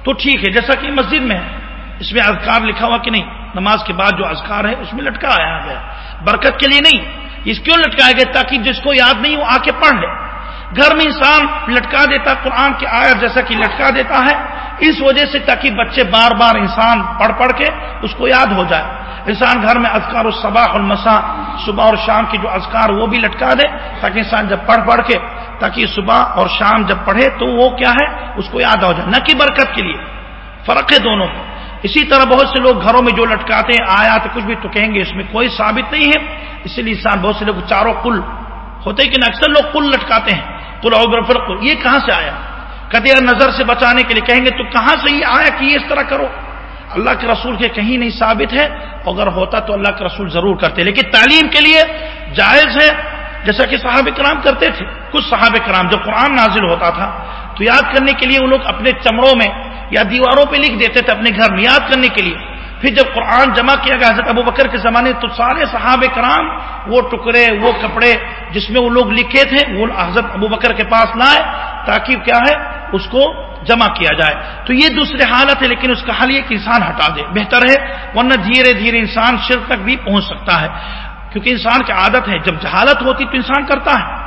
تو ٹھیک ہے، جیسا کہ مسجد میں ہے۔ اس میں اذکار لکھا ہوا کہ نہیں، نماز کے بعد جو اذکار ہے، اس میں لٹکا آیا گیا۔ برکت کے لیے نہیں۔ اس کیوں لٹکایا گیا؟ تاکہ جس کو یاد نہیں وہ آ کے پڑھ لے۔ گھر میں انسان لٹکا دیتا قرآن کی آیت جیسا کہ لٹکا دیتا ہے، اس وجہ سے تاکہ بچے بار بار انسان پڑھ پڑھ کے اس کو یاد ہو جائے۔ انسان گھر میں اذکار الصباح المسا صبح اور شام کی جو اذکار وہ بھی لٹکا دے تاکہ انسان جب پڑھ پڑھ کے، تاکہ صبح اور شام جب پڑھے تو وہ کیا ہے، اس کو یاد ہو جائے۔ نہ کہ برکت کے لیے۔ فرق ہے دونوں۔ اسی طرح بہت سے لوگ گھروں میں جو لٹکاتے ہیں آیا تو کچھ بھی تو کہیں گے، اس میں کوئی ثابت نہیں ہے۔ اسی لیے انسان بہت سے لوگ چاروں کل ہوتے کہ اکثر لوگ کل لٹکاتے ہیں۔ کل یہ کہاں سے آیا؟ کدیا نظر سے بچانے کے لیے کہیں گے، تو کہاں سے یہ آیا کہ یہ اس طرح کرو؟ اللہ کے رسول کے کہیں نہیں ثابت ہے، اگر ہوتا تو اللہ کے رسول ضرور کرتے، لیکن تعلیم کے لیے جائز ہے، جیسا کہ صحابہ کرام کرتے تھے۔ کچھ صحابہ کرام جب قرآن نازل ہوتا تھا، تو یاد کرنے کے لیے وہ لوگ اپنے چمڑوں میں یا دیواروں پہ لکھ دیتے تھے اپنے گھر میں، یاد کرنے کے لیے۔ پھر جب قرآن جمع کیا گیا، حضرت ابو بکر کے زمانے تو سارے صحابہ کرام وہ ٹکڑے، وہ کپڑے جس میں وہ لوگ لکھے تھے، وہ حضرت ابو بکر کے پاس لائے تاکہ کیا ہے، اس کو جمع کیا جائے۔ تو یہ دوسرے حالت ہے، لیکن اس کا حل یہ کہ انسان ہٹا دے، بہتر ہے، ورنہ دھیرے دھیرے انسان شرک تک بھی پہنچ سکتا ہے۔ کیونکہ انسان کی عادت ہے، جب جہالت ہوتی تو انسان کرتا ہے۔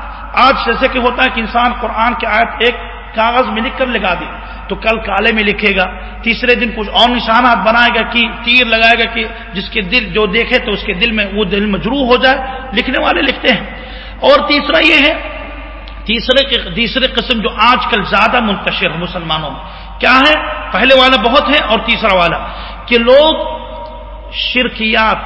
آج جیسے کہ ہوتا ہے کہ انسان قرآن کی آیت ایک کاغذ میں لکھ کر لگا دی۔ تو کل کالے میں لکھے گا۔ تیسرے دن کچھ اور نشانات بنائے گا کہ تیر لگائے گا کہ جس کے دل جو دیکھے تو اس کے دل میں وہ دل مجروح ہو جائے۔ لکھنے والے لکھتے ہیں۔ اور تیسرا یہ ہے، تیسرے تیسرے قسم جو آج کل زیادہ منتشر ہے مسلمانوں میں۔ کیا ہے؟ پہلے والا بہت ہے اور تیسرا والا۔ کہ لوگ شرکیات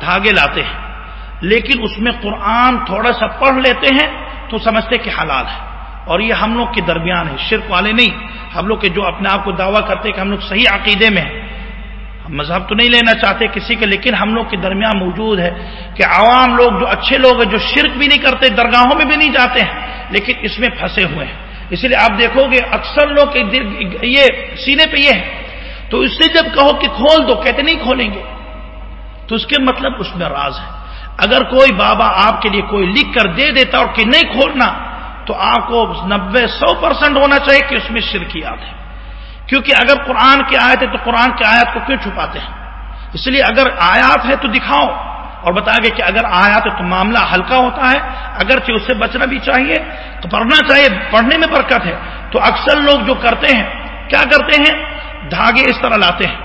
دھاگے لاتے ہیں، لیکن اس میں قرآن تھوڑا سا پڑھ لیتے ہیں تو سمجھتے کہ حلال ہے۔ اور یہ ہم لوگ کے درمیان ہے، شرک والے نہیں۔ ہم لوگ کے جو اپنے آپ کو دعویٰ کرتے ہیں کہ ہم لوگ صحیح عقیدے میں ہیں۔ ہم مذہب تو نہیں لینا چاہتے کسی کے، لیکن ہم لوگ کے درمیان موجود ہے کہ عوام لوگ جو اچھے لوگ ہیں، جو شرک بھی نہیں کرتے، درگاہوں میں بھی نہیں جاتے ہیں، لیکن اس میں پھنسے ہوئے ہیں۔ اس لیے آپ دیکھو گے اکثر لوگ یہ سینے پہ یہ ہے۔ تو اس سے جب کہو کہ کھول دو، کہتے نہیں کھولیں گے۔ تو اس کے مطلب اس میں راز ہے۔ اگر کوئی بابا آپ کے لیے کوئی لکھ کر دے دیتا اور کہ نہیں کھولنا تو آپ کو نبے سو پرسینٹ ہونا چاہیے کہ اس میں شرکیات ہے کیونکہ اگر قرآن کی آیت ہے تو قرآن کی آیات کو کیوں چھپاتے ہیں۔ اس لیے اگر آیات ہے تو دکھاؤ اور بتا گے کہ اگر آیات ہے تو معاملہ ہلکا ہوتا ہے، اگرچہ اس سے بچنا بھی چاہیے، تو پڑھنا چاہیے، پڑھنے میں برکت ہے۔ تو اکثر لوگ جو کرتے ہیں، کیا کرتے ہیں؟ دھاگے اس طرح لاتے ہیں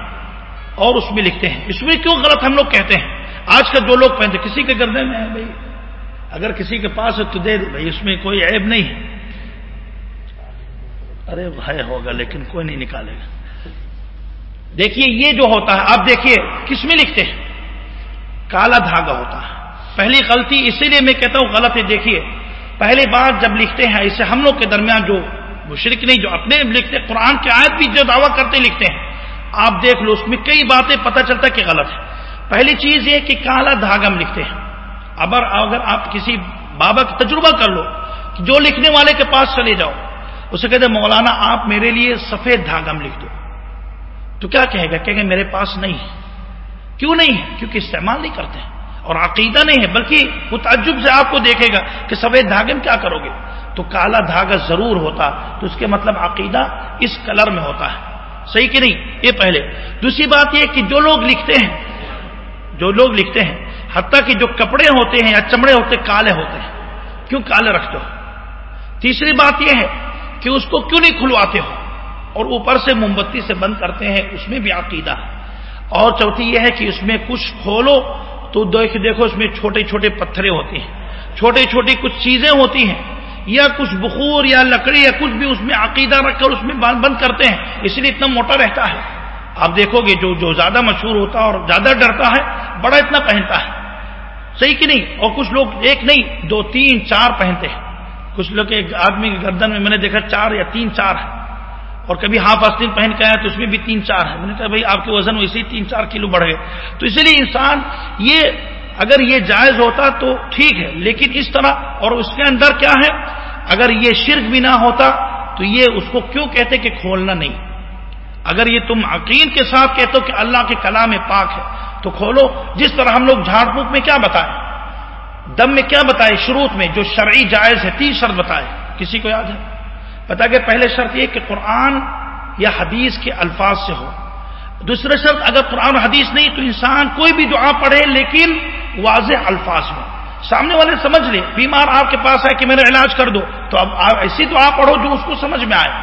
اور اس میں لکھتے ہیں۔ اس میں کیوں غلط ہم لوگ کہتے ہیں؟ آج کل جو لوگ پہنتے، کسی کے گردے میں ہے بھائی۔ اگر کسی کے پاس ہے تو دے دے بھائی، اس میں کوئی عیب نہیں۔ ہے ارے بھائی، ہوگا، لیکن کوئی نہیں نکالے گا۔ دیکھیے، یہ جو ہوتا ہے، آپ دیکھیے، کس میں لکھتے ہیں؟ کالا دھاگا ہوتا ہے۔ پہلی غلطی، اسی لیے میں کہتا ہوں، غلط ہے، دیکھیے۔ پہلی بار جب لکھتے ہیں اسے ہم لوگ کے درمیان جو مشرق نہیں، جو اپنے لکھتے، قرآن کی آیت بھی جو دعویٰ کرتے لکھتے ہیں، آپ دیکھ لو، اس میں کئی باتیں پتہ چلتا کہ غلط ہے۔ پہلی چیز یہ کہ کالا دھاگا ہم لکھتے ہیں۔ اب اگر آپ کسی بابا کا تجربہ کر لو کہ جو لکھنے والے کے پاس چلے جاؤ، اسے کہتے مولانا آپ میرے لیے سفید دھاگا ہم لکھ دو۔ تو کیا کہے گا؟ کہ میرے پاس نہیں۔ ہے کیوں نہیں؟ ہے کیونکہ استعمال نہیں کرتے۔ ہیں اور عقیدہ نہیں ہے، بلکہ وہ تعجب سے آپ کو دیکھے گا کہ سفید دھاگے میں کیا کرو گے۔ تو کالا دھاگا ضرور ہوتا، تو اس کے مطلب عقیدہ اس کلر میں ہوتا ہے۔ صحیح کہ نہیں؟ یہ پہلے۔ دوسری بات یہ کہ جو لوگ لکھتے ہیں، جو لوگ لکھتے ہیں حتیٰ کہ جو کپڑے ہوتے ہیں یا چمڑے ہوتے کالے ہوتے ہیں۔ کیوں کالے رکھتے ہو؟ تیسری بات یہ ہے کہ اس کو کیوں نہیں کھلواتے ہو؟ اور اوپر سے موم بتی سے بند کرتے ہیں، اس میں بھی عقیدہ ہے۔ اور چوتھی یہ ہے کہ اس میں کچھ کھولو تو دیکھو اس میں چھوٹے چھوٹے پتھرے ہوتے ہیں۔ چھوٹی چھوٹی کچھ چیزیں ہوتی ہیں، یا کچھ بخور یا لکڑی یا کچھ بھی اس میں عقیدہ رکھ کر اس میں بند کرتے ہیں۔ اس لیے اتنا موٹا رہتا ہے۔ آپ دیکھو گے جو جو زیادہ مشہور ہوتا ہے اور زیادہ ڈرتا ہے، بڑا اتنا پہنتا ہے۔ صحیح کہ نہیں؟ اور کچھ لوگ ایک نہیں، دو، تین، چار پہنتے ہیں۔ کچھ لوگ ایک آدمی کے گردن میں میں نے دیکھا چار یا تین چار ہے اور کبھی ہاف آستین پہن کے آیا تو اس میں بھی تین چار ہے میں نے کہا بھائی، آپ کے وزن ویسے ہی تین چار کلو بڑھ گئے۔ تو اسی لیے انسان یہ اگر یہ جائز ہوتا تو ٹھیک ہے، لیکن اس طرح اور اس کے اندر کیا ہے؟ اگر یہ شرک بھی نہ ہوتا تو یہ اس کو کیوں کہتے کہ کھولنا نہیں؟ اگر یہ تم عقین کے ساتھ کہتے ہو کہ اللہ کے کلام پاک ہے تو کھولو۔ جس طرح ہم لوگ جھاڑ پھونک میں کیا بتائیں؟ دم میں کیا بتائے شروع میں جو شرعی جائز ہے، تین شرط بتائے کسی کو یاد ہے؟ بتا کہ پہلے شرط یہ کہ قرآن یا حدیث کے الفاظ سے ہو۔ دوسرا شرط، اگر قرآن حدیث نہیں، تو انسان کوئی بھی دعا پڑھے لیکن واضح الفاظ میں سامنے والے سمجھ لیں۔ بیمار آپ کے پاس آئے کہ میرا علاج کر دو، تو اب ایسی دعا پڑھو جو اس کو سمجھ میں آئے۔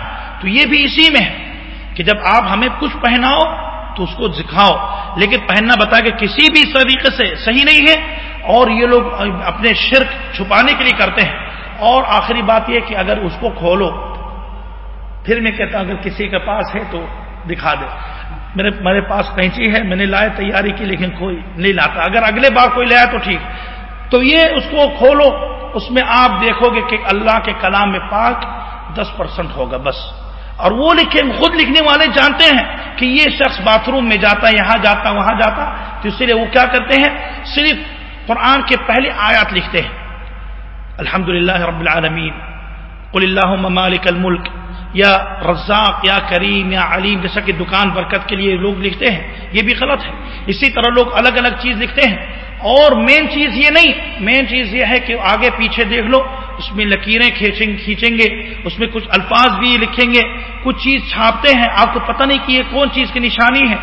تو یہ بھی اسی میں ہے کہ جب آپ ہمیں کچھ پہناؤ تو اس کو دکھاؤ لیکن پہننا بتا کہ کسی بھی طریقے سے صحیح نہیں ہے اور یہ لوگ اپنے شرک چھپانے کے لیے کرتے ہیں۔ اور آخری بات یہ کہ اگر اس کو کھولو، پھر میں کہتا ہوں اگر کسی کے پاس ہے تو دکھا دے۔ میرے میرے پاس کینچی ہے، میں نے لائے، تیاری کی، لیکن کوئی نہیں لاتا۔ اگر اگلے بار کوئی لایا تو ٹھیک۔ تو یہ اس کو کھولو، اس میں آپ دیکھو گے کہ اللہ کے کلام میں پاک دس پرسنٹ ہوگا، بس۔ اور وہ لکھے خود لکھنے والے جانتے ہیں کہ یہ شخص باتھ روم میں جاتا ہے یہاں جاتا، وہاں جاتا، تو اس لیے وہ کیا کرتے ہیں؟ صرف قرآن کے پہلے آیات لکھتے ہیں۔ الحمد رب العالمین۔ قل اللہ مالک الملک۔ یا رزاق، یا کریم، یا علیم، جیسا کہ دکان برکت کے لیے لوگ لکھتے ہیں۔ یہ بھی غلط ہے۔ اسی طرح لوگ الگ الگ چیز لکھتے ہیں۔ اور مین چیز یہ نہیں مین چیز یہ ہے کہ آگے پیچھے دیکھ لو۔ اس میں لکیریں کھینچیں گے، اس میں کچھ الفاظ بھی لکھیں گے، کچھ چیز چھاپتے ہیں، آپ کو پتہ نہیں کہ یہ کون چیز کی نشانی ہے۔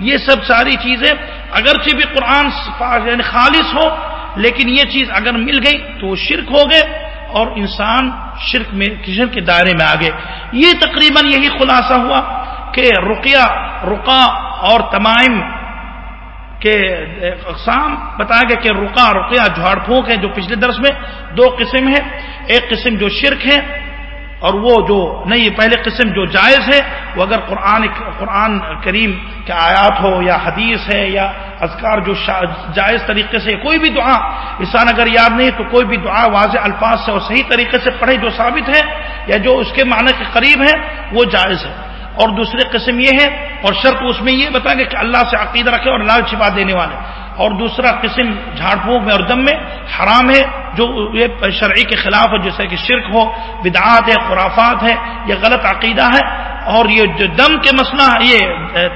یہ سب ساری چیزیں اگرچہ بھی قرآن یعنی خالص ہو، لیکن یہ چیز اگر مل گئی تو وہ شرک ہو گئے اور انسان شرک میں کشن کے دائرے میں آ گئے یہ تقریباً یہی خلاصہ ہوا کہ رقیہ رقا اور تمائم کے اقسام بتایا گیا کہ رکا رقیہ جھاڑ پھونک ہے جو پچھلے درس میں دو قسم ہے ایک قسم جو شرک ہے اور وہ جو نہیں پہلے قسم جو جائز ہے، وہ اگر قرآن قرآن کریم کے آیات ہو یا حدیث ہے یا اذکار جو جائز طریقے سے، کوئی بھی دعا، انسان اگر یاد نہیں تو کوئی بھی دعا واضح الفاظ سے اور صحیح طریقے سے پڑھے جو ثابت ہے یا جو اس کے معنی کے قریب ہے، وہ جائز ہے۔ اور دوسری قسم یہ ہے اور شرط اس میں یہ بتائیں گے کہ اللہ سے عقیدہ رکھے اور لال چھپا دینے والے۔ اور دوسرا قسم جھاڑ پھونک میں اور دم میں حرام ہے، جو یہ شرعی کے خلاف ہے، جیسے کہ شرک ہو، بدعات ہے، خرافات ہے، یہ غلط عقیدہ ہے۔ اور یہ جو دم کے مسئلہ، یہ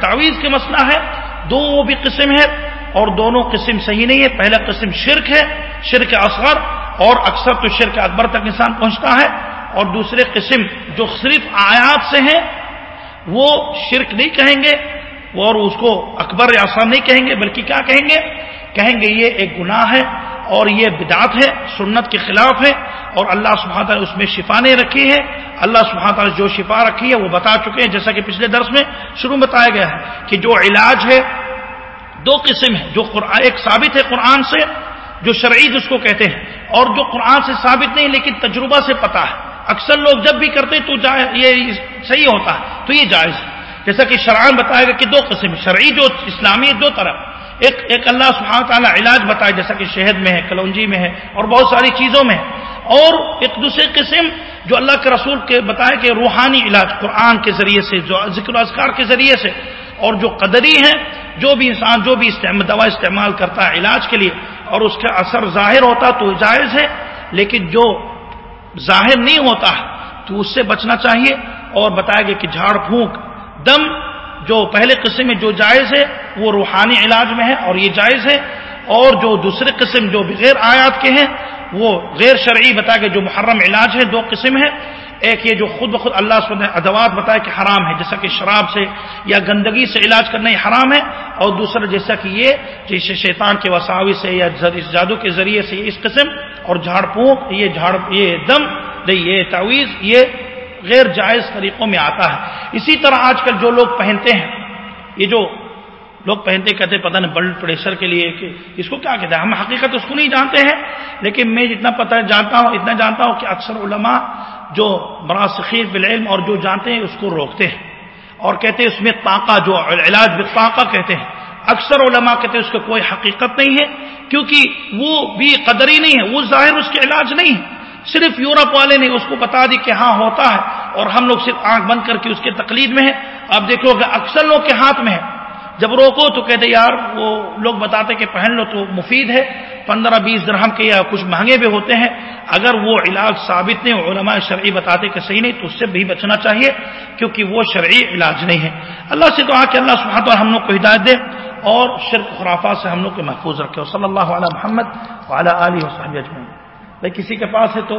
تعویذ کے مسئلہ ہے، دو وہ بھی قسم ہے اور دونوں قسم صحیح نہیں ہے پہلا قسم شرک ہے، شرک اصغر، اور اکثر تو شرک اکبر تک انسان پہنچتا ہے۔ اور دوسرے قسم جو صرف آیات سے ہیں وہ شرک نہیں کہیں گے اور اس کو اکبر آسان نہیں کہیں گے، بلکہ کیا کہیں گے؟ کہیں گے یہ ایک گناہ ہے اور یہ بدعت ہے، سنت کے خلاف ہے اور اللہ سبحانہ تعالیٰ اس میں شفا نہیں رکھی ہے۔ اللہ سبحانہ تعالیٰ جو شفا رکھی ہے، وہ بتا چکے ہیں، جیسا کہ پچھلے درس میں شروع بتایا گیا ہے کہ جو علاج ہے، دو قسم ہے جو ایک ثابت ہے قرآن سے، جو شرعی جس کو کہتے ہیں، اور جو قرآن سے ثابت نہیں، لیکن تجربہ سے پتا ہے۔ اکثر لوگ جب بھی کرتے تو یہ صحیح ہوتا ہے۔ تو یہ جائز۔ ہے جیسا کہ شرعان بتائے گا کہ دو قسم شرعی جو اسلامی دو طرف۔ ایک ایک اللہ سبحانہ تعالیٰ علاج بتائے، جیسا کہ شہد میں ہے، کلونجی میں ہے، اور بہت ساری چیزوں میں۔ ہے اور ایک دوسرے قسم جو اللہ کے رسول کے بتائے کہ روحانی علاج، قرآن کے ذریعے سے، جو ذکر اذکار کے ذریعے سے۔ اور جو قدری ہیں، جو بھی انسان جو بھی دوا استعمال کرتا ہے علاج کے لیے، اور اس کا اثر ظاہر ہوتا تو جائز ہے۔ لیکن جو ظاہر نہیں ہوتا ہے تو اس سے بچنا چاہیے اور بتایا گیا کہ جھاڑ پھونک۔ دم جو پہلے قسم میں جو جائز ہے، وہ روحانی علاج میں ہے اور یہ جائز ہے۔ اور جو دوسرے قسم جو بغیر آیات کے ہیں، وہ غیر شرعی بتا کے جو محرم علاج ہے، دو قسم ہے ایک یہ جو خود بخود اللہ نے ادوات بتایا کہ حرام ہے، جیسا کہ شراب سے یا گندگی سے علاج کرنا یہ حرام ہے، اور دوسرا جیسا کہ یہ جیسے شیطان کے وساوی سے یا جادو کے ذریعے سے اس قسم اور جھاڑ پونک یہ جھاڑ، یہ دم یہ تعویذ، یہ غیر جائز طریقوں میں آتا ہے۔ اسی طرح آج کل جو لوگ پہنتے ہیں، یہ جو لوگ پہنتے کہتے پتہ نہیں بلڈ پریشر کے لیے کہ اس کو کیا کہتے ہیں؟ ہم حقیقت اس کو نہیں جانتے ہیں، لیکن میں جتنا پتہ جانتا ہوں، اتنا جانتا ہوں کہ اکثر علماء جو مراسخیر بالعلم اور جو جانتے ہیں اس کو روکتے ہیں اور کہتے ہیں اس میں طاقہ جو علاج طاقہ کہتے ہیں اکثر علماء کہتے ہیں اس کا کوئی حقیقت نہیں ہے کیونکہ وہ بھی قدری نہیں ہے، وہ ظاہر اس کے علاج نہیں ہے صرف یورپ والے نے اس کو بتا دی کہ ہاں ہوتا ہے اور ہم لوگ صرف آنکھ بند کر کے اس کے تقلید میں ہیں۔ اب دیکھو کہ اکثر لوگ کے ہاتھ میں ہے۔ جب روکو تو کہتے یار وہ لوگ بتاتے کہ پہن لو تو مفید ہے۔ پندرہ بیس درہم کے یا کچھ مہنگے بھی ہوتے ہیں، اگر وہ علاج ثابت نہیں، علماء شرعی بتاتے کہ صحیح نہیں، تو اس سے بھی بچنا چاہیے، کیونکہ وہ شرعی علاج نہیں ہے۔ اللہ سے دعا کہ اللہ سبحانہ ہم لوگ کو ہدایت دے اور شرک خرافات سے ہم لوگ کو محفوظ رکھے۔ صلی اللہ علیہ محمد علیہ وسلم بھائی، کسی کے پاس ہے تو